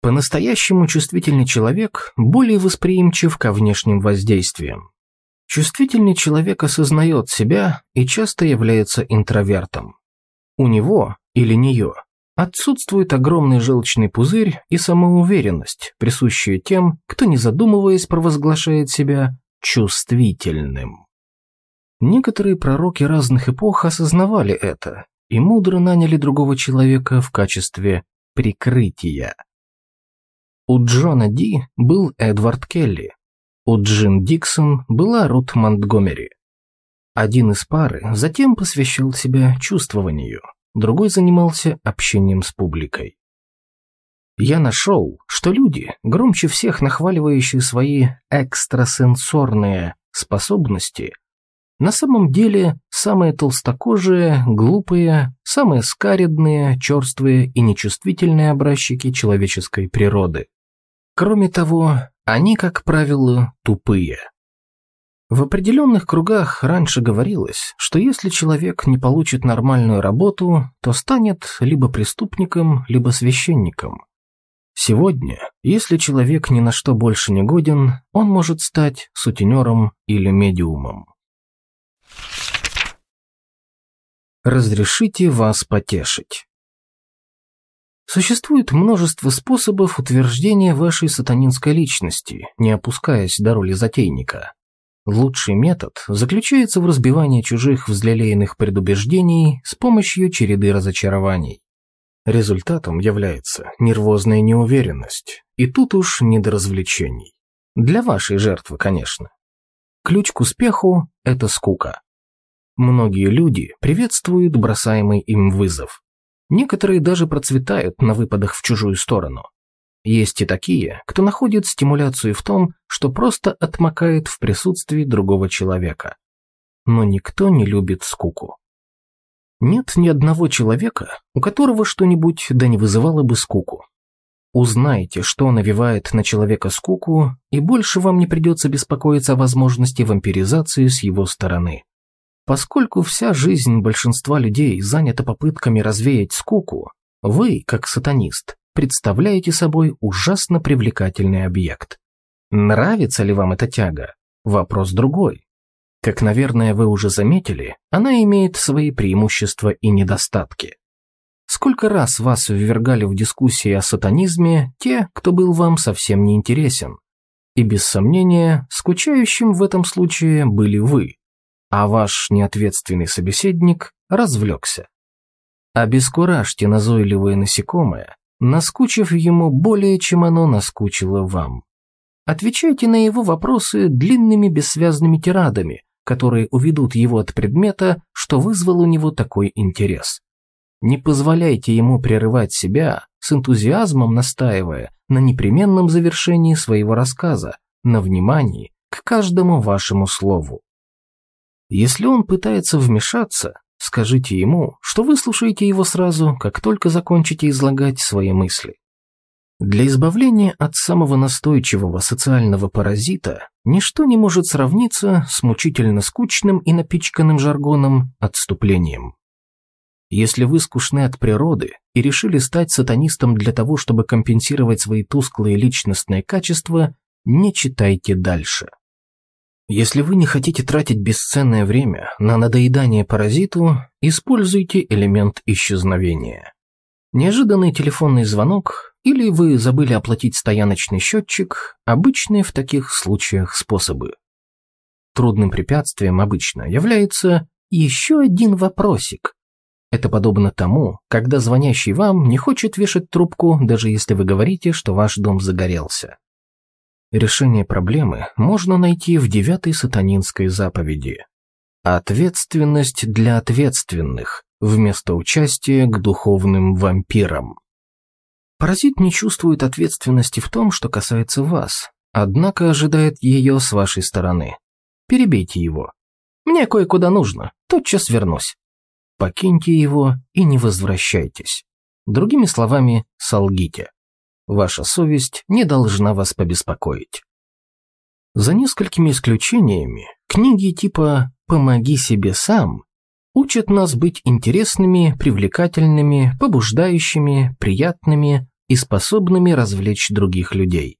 По-настоящему чувствительный человек более восприимчив ко внешним воздействиям. Чувствительный человек осознает себя и часто является интровертом. У него или нее Отсутствует огромный желчный пузырь и самоуверенность, присущая тем, кто, не задумываясь, провозглашает себя чувствительным. Некоторые пророки разных эпох осознавали это и мудро наняли другого человека в качестве прикрытия. У Джона Ди был Эдвард Келли, у Джин Диксон была Рут Монтгомери. Один из пары затем посвящал себя чувствованию – другой занимался общением с публикой. Я нашел, что люди, громче всех нахваливающие свои экстрасенсорные способности, на самом деле самые толстокожие, глупые, самые скаредные, черствые и нечувствительные образчики человеческой природы. Кроме того, они, как правило, тупые. В определенных кругах раньше говорилось, что если человек не получит нормальную работу, то станет либо преступником, либо священником. Сегодня, если человек ни на что больше не годен, он может стать сутенером или медиумом. Разрешите вас потешить. Существует множество способов утверждения вашей сатанинской личности, не опускаясь до роли затейника. Лучший метод заключается в разбивании чужих взлелеянных предубеждений с помощью череды разочарований. Результатом является нервозная неуверенность, и тут уж не до развлечений. Для вашей жертвы, конечно. Ключ к успеху – это скука. Многие люди приветствуют бросаемый им вызов. Некоторые даже процветают на выпадах в чужую сторону. Есть и такие, кто находит стимуляцию в том, что просто отмокает в присутствии другого человека. Но никто не любит скуку. Нет ни одного человека, у которого что-нибудь да не вызывало бы скуку. Узнайте, что навевает на человека скуку, и больше вам не придется беспокоиться о возможности вампиризации с его стороны. Поскольку вся жизнь большинства людей занята попытками развеять скуку, вы, как сатанист, представляете собой ужасно привлекательный объект. Нравится ли вам эта тяга? Вопрос другой. Как, наверное, вы уже заметили, она имеет свои преимущества и недостатки. Сколько раз вас ввергали в дискуссии о сатанизме те, кто был вам совсем не интересен. И без сомнения, скучающим в этом случае были вы, а ваш неответственный собеседник развлекся. Обескуражьте назойливое насекомое, наскучив ему более, чем оно наскучило вам. Отвечайте на его вопросы длинными бессвязными тирадами, которые уведут его от предмета, что вызвал у него такой интерес. Не позволяйте ему прерывать себя, с энтузиазмом настаивая на непременном завершении своего рассказа, на внимании к каждому вашему слову. Если он пытается вмешаться, Скажите ему, что вы слушаете его сразу, как только закончите излагать свои мысли. Для избавления от самого настойчивого социального паразита ничто не может сравниться с мучительно скучным и напичканным жаргоном отступлением. Если вы скучны от природы и решили стать сатанистом для того, чтобы компенсировать свои тусклые личностные качества, не читайте дальше. Если вы не хотите тратить бесценное время на надоедание паразиту, используйте элемент исчезновения. Неожиданный телефонный звонок или вы забыли оплатить стояночный счетчик – обычные в таких случаях способы. Трудным препятствием обычно является еще один вопросик. Это подобно тому, когда звонящий вам не хочет вешать трубку, даже если вы говорите, что ваш дом загорелся. Решение проблемы можно найти в девятой сатанинской заповеди. Ответственность для ответственных вместо участия к духовным вампирам. Паразит не чувствует ответственности в том, что касается вас, однако ожидает ее с вашей стороны. Перебейте его. Мне кое-куда нужно, тотчас вернусь. Покиньте его и не возвращайтесь. Другими словами, солгите. Ваша совесть не должна вас побеспокоить. За несколькими исключениями, книги типа «Помоги себе сам» учат нас быть интересными, привлекательными, побуждающими, приятными и способными развлечь других людей.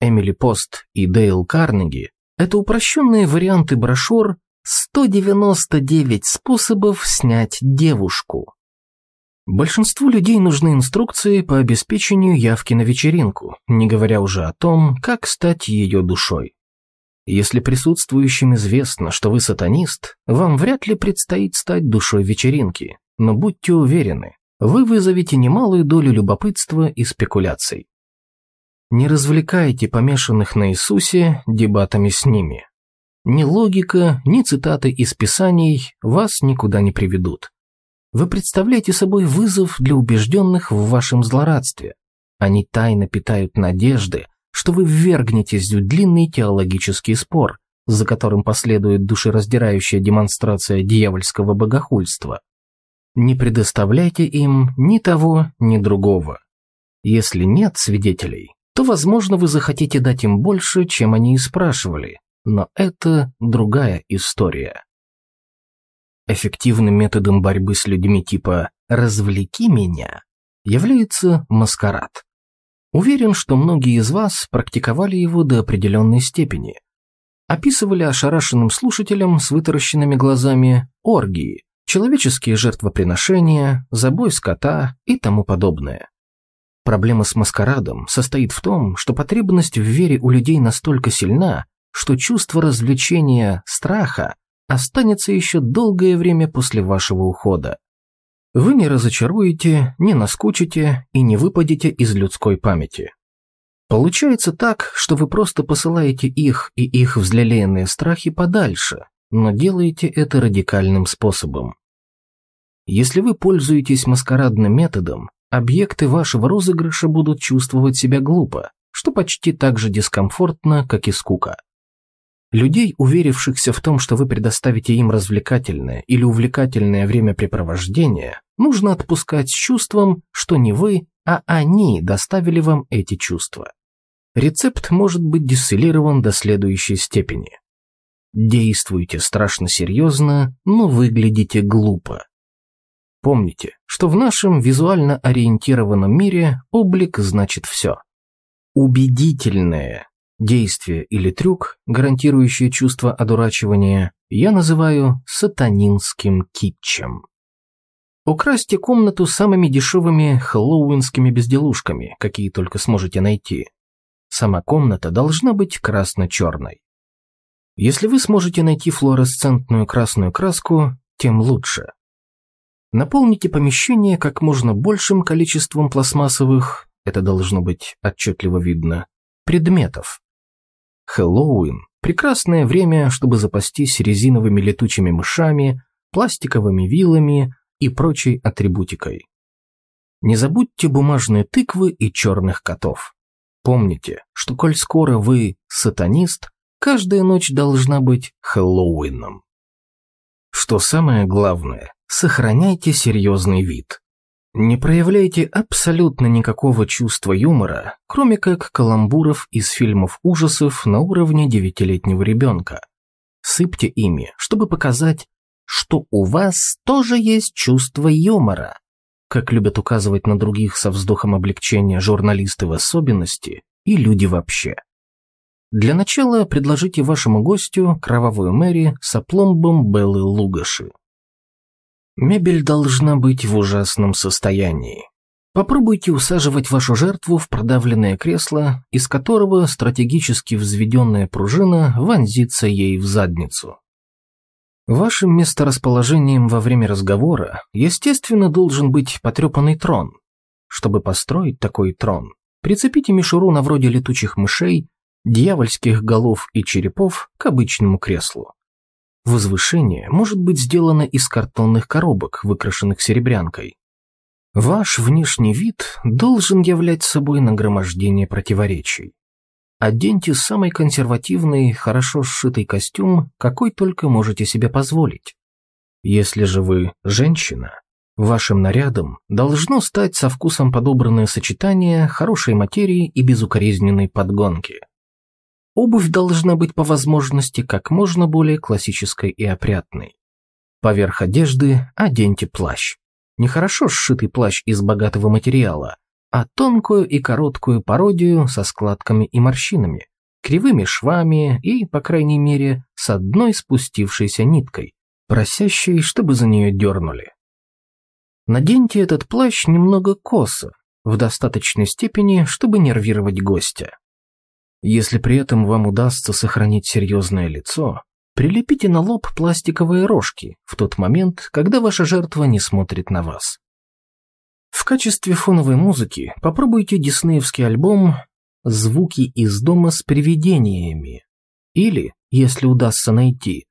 Эмили Пост и Дейл Карнеги – это упрощенные варианты брошюр «199 способов снять девушку». Большинству людей нужны инструкции по обеспечению явки на вечеринку, не говоря уже о том, как стать ее душой. Если присутствующим известно, что вы сатанист, вам вряд ли предстоит стать душой вечеринки, но будьте уверены, вы вызовете немалую долю любопытства и спекуляций. Не развлекайте помешанных на Иисусе дебатами с ними. Ни логика, ни цитаты из Писаний вас никуда не приведут. Вы представляете собой вызов для убежденных в вашем злорадстве. Они тайно питают надежды, что вы ввергнетесь в длинный теологический спор, за которым последует душераздирающая демонстрация дьявольского богохульства. Не предоставляйте им ни того, ни другого. Если нет свидетелей, то, возможно, вы захотите дать им больше, чем они и спрашивали, но это другая история. Эффективным методом борьбы с людьми типа «развлеки меня» является маскарад. Уверен, что многие из вас практиковали его до определенной степени. Описывали ошарашенным слушателям с вытаращенными глазами оргии, человеческие жертвоприношения, забой скота и тому подобное. Проблема с маскарадом состоит в том, что потребность в вере у людей настолько сильна, что чувство развлечения страха останется еще долгое время после вашего ухода. Вы не разочаруете, не наскучите и не выпадете из людской памяти. Получается так, что вы просто посылаете их и их взлелеянные страхи подальше, но делаете это радикальным способом. Если вы пользуетесь маскарадным методом, объекты вашего розыгрыша будут чувствовать себя глупо, что почти так же дискомфортно, как и скука. Людей, уверившихся в том, что вы предоставите им развлекательное или увлекательное времяпрепровождение, нужно отпускать с чувством, что не вы, а они доставили вам эти чувства. Рецепт может быть дистиллирован до следующей степени. Действуйте страшно серьезно, но выглядите глупо. Помните, что в нашем визуально ориентированном мире облик значит все. Убедительное Действие или трюк, гарантирующий чувство одурачивания, я называю сатанинским китчем. Украсьте комнату самыми дешевыми хэллоуинскими безделушками, какие только сможете найти. Сама комната должна быть красно-черной. Если вы сможете найти флуоресцентную красную краску, тем лучше. Наполните помещение как можно большим количеством пластмассовых, это должно быть отчетливо видно, предметов. Хэллоуин – прекрасное время, чтобы запастись резиновыми летучими мышами, пластиковыми вилами и прочей атрибутикой. Не забудьте бумажные тыквы и черных котов. Помните, что коль скоро вы сатанист, каждая ночь должна быть Хэллоуином. Что самое главное, сохраняйте серьезный вид. Не проявляйте абсолютно никакого чувства юмора, кроме как каламбуров из фильмов ужасов на уровне девятилетнего ребенка. Сыпьте ими, чтобы показать, что у вас тоже есть чувство юмора. Как любят указывать на других со вздохом облегчения журналисты в особенности и люди вообще. Для начала предложите вашему гостю кровавую Мэри с опломбом Беллы Лугаши. Мебель должна быть в ужасном состоянии. Попробуйте усаживать вашу жертву в продавленное кресло, из которого стратегически взведенная пружина вонзится ей в задницу. Вашим месторасположением во время разговора, естественно, должен быть потрепанный трон. Чтобы построить такой трон, прицепите мишуру на вроде летучих мышей, дьявольских голов и черепов к обычному креслу. Возвышение может быть сделано из картонных коробок, выкрашенных серебрянкой. Ваш внешний вид должен являть собой нагромождение противоречий. Оденьте самый консервативный, хорошо сшитый костюм, какой только можете себе позволить. Если же вы женщина, вашим нарядом должно стать со вкусом подобранное сочетание хорошей материи и безукоризненной подгонки. Обувь должна быть по возможности как можно более классической и опрятной. Поверх одежды оденьте плащ. Нехорошо сшитый плащ из богатого материала, а тонкую и короткую пародию со складками и морщинами, кривыми швами и, по крайней мере, с одной спустившейся ниткой, просящей, чтобы за нее дернули. Наденьте этот плащ немного косо, в достаточной степени, чтобы нервировать гостя. Если при этом вам удастся сохранить серьезное лицо, прилепите на лоб пластиковые рожки в тот момент, когда ваша жертва не смотрит на вас. В качестве фоновой музыки попробуйте диснеевский альбом «Звуки из дома с привидениями» или, если удастся найти,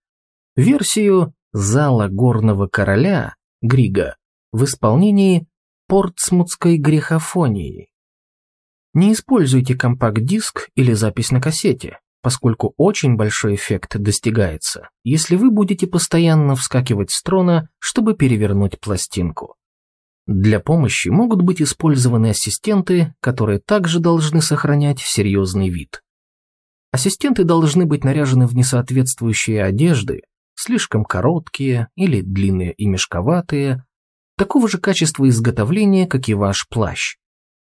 версию «Зала горного короля» Грига в исполнении портсмутской грехофонии. Не используйте компакт-диск или запись на кассете, поскольку очень большой эффект достигается, если вы будете постоянно вскакивать с трона, чтобы перевернуть пластинку. Для помощи могут быть использованы ассистенты, которые также должны сохранять серьезный вид. Ассистенты должны быть наряжены в несоответствующие одежды, слишком короткие или длинные и мешковатые, такого же качества изготовления, как и ваш плащ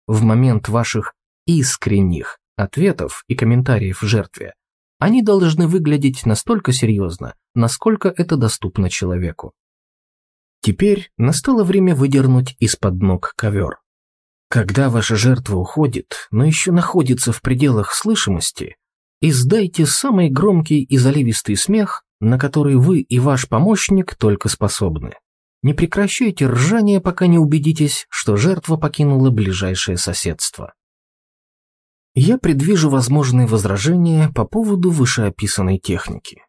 в момент ваших искренних ответов и комментариев жертве, они должны выглядеть настолько серьезно, насколько это доступно человеку. Теперь настало время выдернуть из-под ног ковер. Когда ваша жертва уходит, но еще находится в пределах слышимости, издайте самый громкий и заливистый смех, на который вы и ваш помощник только способны. Не прекращайте ржание, пока не убедитесь, что жертва покинула ближайшее соседство. Я предвижу возможные возражения по поводу вышеописанной техники.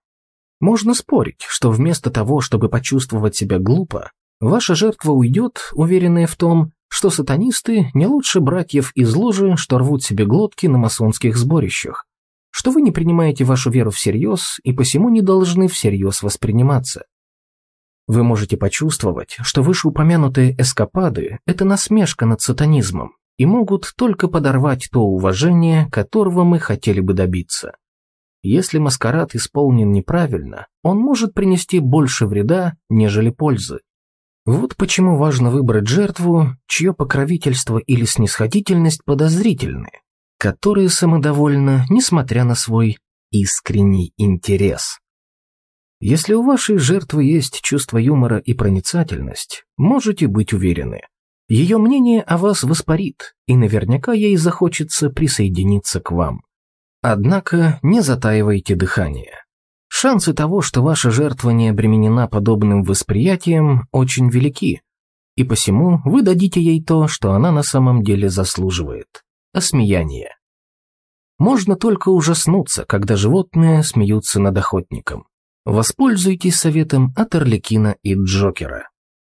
Можно спорить, что вместо того, чтобы почувствовать себя глупо, ваша жертва уйдет, уверенная в том, что сатанисты не лучше братьев из ложи, что рвут себе глотки на масонских сборищах, что вы не принимаете вашу веру всерьез и посему не должны всерьез восприниматься. Вы можете почувствовать, что вышеупомянутые эскапады – это насмешка над сатанизмом и могут только подорвать то уважение, которого мы хотели бы добиться. Если маскарад исполнен неправильно, он может принести больше вреда, нежели пользы. Вот почему важно выбрать жертву, чье покровительство или снисходительность подозрительны, которые самодовольны, несмотря на свой искренний интерес. Если у вашей жертвы есть чувство юмора и проницательность, можете быть уверены. Ее мнение о вас воспарит, и наверняка ей захочется присоединиться к вам. Однако не затаивайте дыхание. Шансы того, что ваша жертва не обременена подобным восприятием, очень велики, и посему вы дадите ей то, что она на самом деле заслуживает – осмеяние. Можно только ужаснуться, когда животные смеются над охотником. Воспользуйтесь советом от Орликина и Джокера.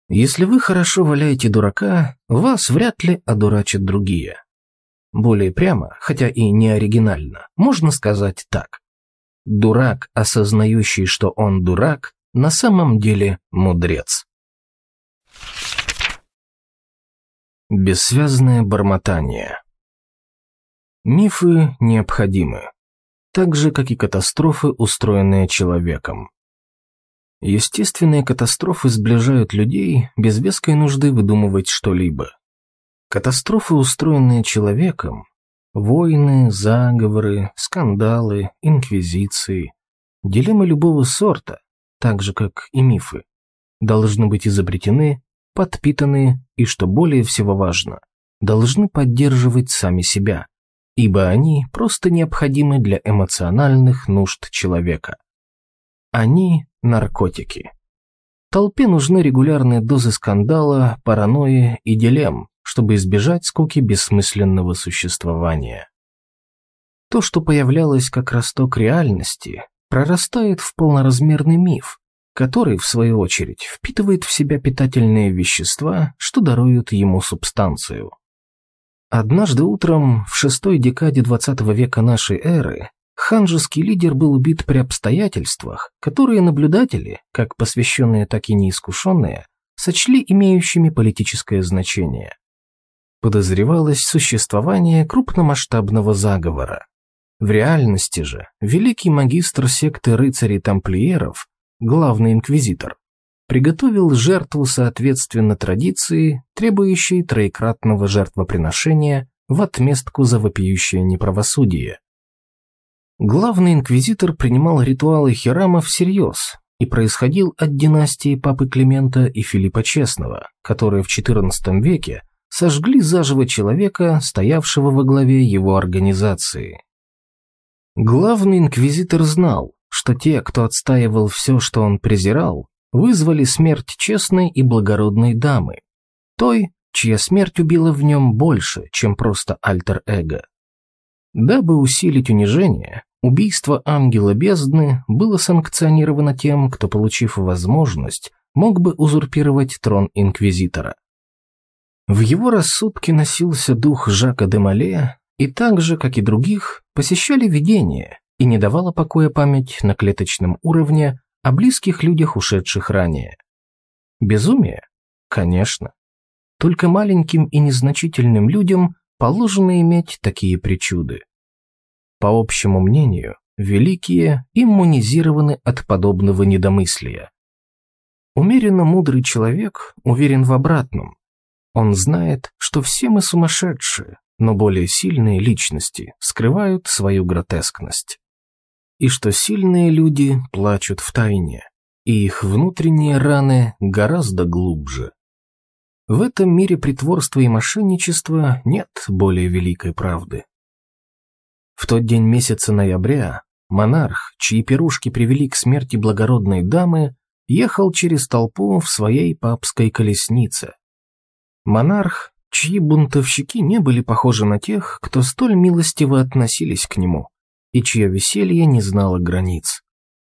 Если вы хорошо валяете дурака, вас вряд ли одурачат другие. Более прямо, хотя и не оригинально, можно сказать так. Дурак, осознающий, что он дурак, на самом деле мудрец. Бессвязное бормотание. Мифы необходимы, так же, как и катастрофы, устроенные человеком. Естественные катастрофы сближают людей без веской нужды выдумывать что-либо. Катастрофы, устроенные человеком, войны, заговоры, скандалы, инквизиции, дилеммы любого сорта, так же, как и мифы, должны быть изобретены, подпитаны и, что более всего важно, должны поддерживать сами себя, ибо они просто необходимы для эмоциональных нужд человека. Они – наркотики. Толпе нужны регулярные дозы скандала, паранойи и дилемм, чтобы избежать скуки бессмысленного существования. То, что появлялось как росток реальности, прорастает в полноразмерный миф, который, в свою очередь, впитывает в себя питательные вещества, что даруют ему субстанцию. Однажды утром, в шестой декаде XX века нашей эры, ханжеский лидер был убит при обстоятельствах, которые наблюдатели, как посвященные, так и неискушенные, сочли имеющими политическое значение. Подозревалось существование крупномасштабного заговора. В реальности же великий магистр секты рыцарей-тамплиеров, главный инквизитор, приготовил жертву соответственно традиции, требующей троекратного жертвоприношения в отместку за вопиющее неправосудие. Главный инквизитор принимал ритуалы Хирама всерьез и происходил от династии Папы Климента и Филиппа Честного, которые в XIV веке сожгли заживо человека, стоявшего во главе его организации. Главный инквизитор знал, что те, кто отстаивал все, что он презирал, вызвали смерть честной и благородной дамы, той, чья смерть убила в нем больше, чем просто альтер-эго. Дабы усилить унижение, убийство ангела бездны было санкционировано тем, кто, получив возможность, мог бы узурпировать трон инквизитора. В его рассудке носился дух Жака де Мале, и так же, как и других, посещали видения, и не давала покоя память на клеточном уровне о близких людях, ушедших ранее. Безумие? Конечно. Только маленьким и незначительным людям положено иметь такие причуды. По общему мнению, великие иммунизированы от подобного недомыслия. Умеренно мудрый человек уверен в обратном. Он знает, что все мы сумасшедшие, но более сильные личности скрывают свою гротескность и что сильные люди плачут в тайне, и их внутренние раны гораздо глубже. В этом мире притворства и мошенничества нет более великой правды. В тот день месяца ноября монарх, чьи пирушки привели к смерти благородной дамы, ехал через толпу в своей папской колеснице. Монарх, чьи бунтовщики не были похожи на тех, кто столь милостиво относились к нему и чье веселье не знало границ.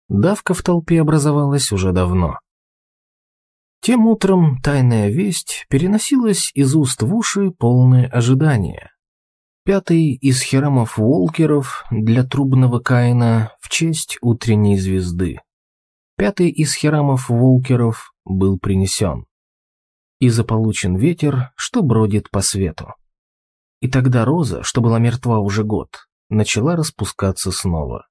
Давка в толпе образовалась уже давно. Тем утром тайная весть переносилась из уст в уши полное ожидание. Пятый из херамов Волкеров для трубного Каина в честь утренней звезды. Пятый из херамов Волкеров был принесен. И заполучен ветер, что бродит по свету. И тогда Роза, что была мертва уже год, начала распускаться снова.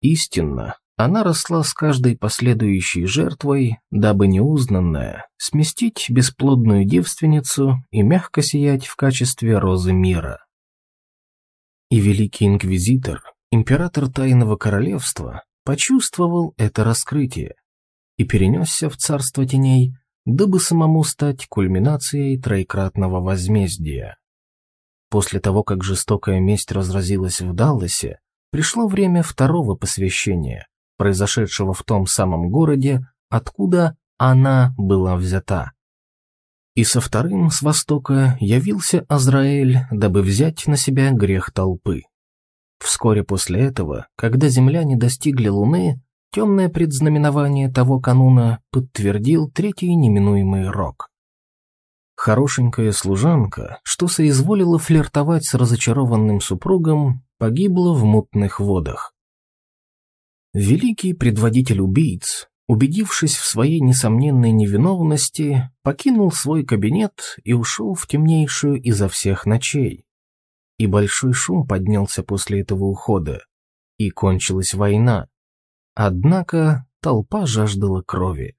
Истинно, она росла с каждой последующей жертвой, дабы неузнанная сместить бесплодную девственницу и мягко сиять в качестве розы мира. И великий инквизитор, император Тайного Королевства, почувствовал это раскрытие и перенесся в царство теней, дабы самому стать кульминацией троекратного возмездия. После того, как жестокая месть разразилась в Далласе, пришло время второго посвящения, произошедшего в том самом городе, откуда она была взята. И со вторым с востока явился Азраэль, дабы взять на себя грех толпы. Вскоре после этого, когда земляне достигли Луны, темное предзнаменование того кануна подтвердил третий неминуемый рок. Хорошенькая служанка, что соизволила флиртовать с разочарованным супругом, погибла в мутных водах. Великий предводитель убийц, убедившись в своей несомненной невиновности, покинул свой кабинет и ушел в темнейшую изо всех ночей. И большой шум поднялся после этого ухода, и кончилась война. Однако толпа жаждала крови.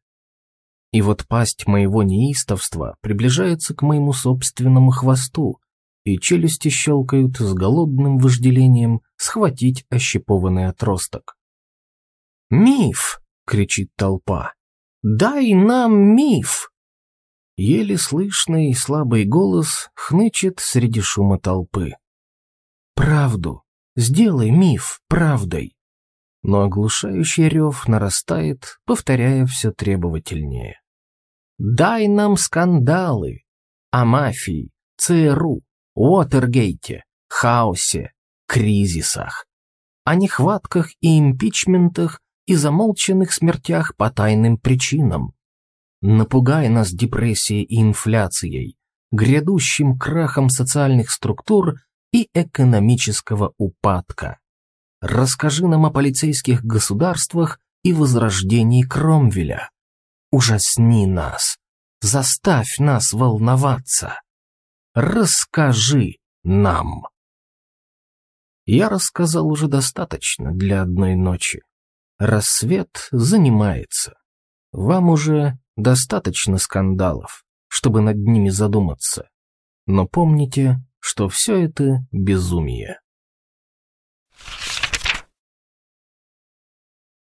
И вот пасть моего неистовства приближается к моему собственному хвосту, и челюсти щелкают с голодным вожделением схватить ощипованный отросток. «Миф!» — кричит толпа. «Дай нам миф!» Еле слышный слабый голос хнычет среди шума толпы. «Правду! Сделай миф правдой!» Но оглушающий рев нарастает, повторяя все требовательнее. «Дай нам скандалы! О мафии, ЦРУ, Уотергейте, хаосе, кризисах, о нехватках и импичментах и замолченных смертях по тайным причинам. Напугай нас депрессией и инфляцией, грядущим крахом социальных структур и экономического упадка. Расскажи нам о полицейских государствах и возрождении Кромвеля. Ужасни нас, заставь нас волноваться. Расскажи нам. Я рассказал уже достаточно для одной ночи. Рассвет занимается. Вам уже достаточно скандалов, чтобы над ними задуматься. Но помните, что все это безумие.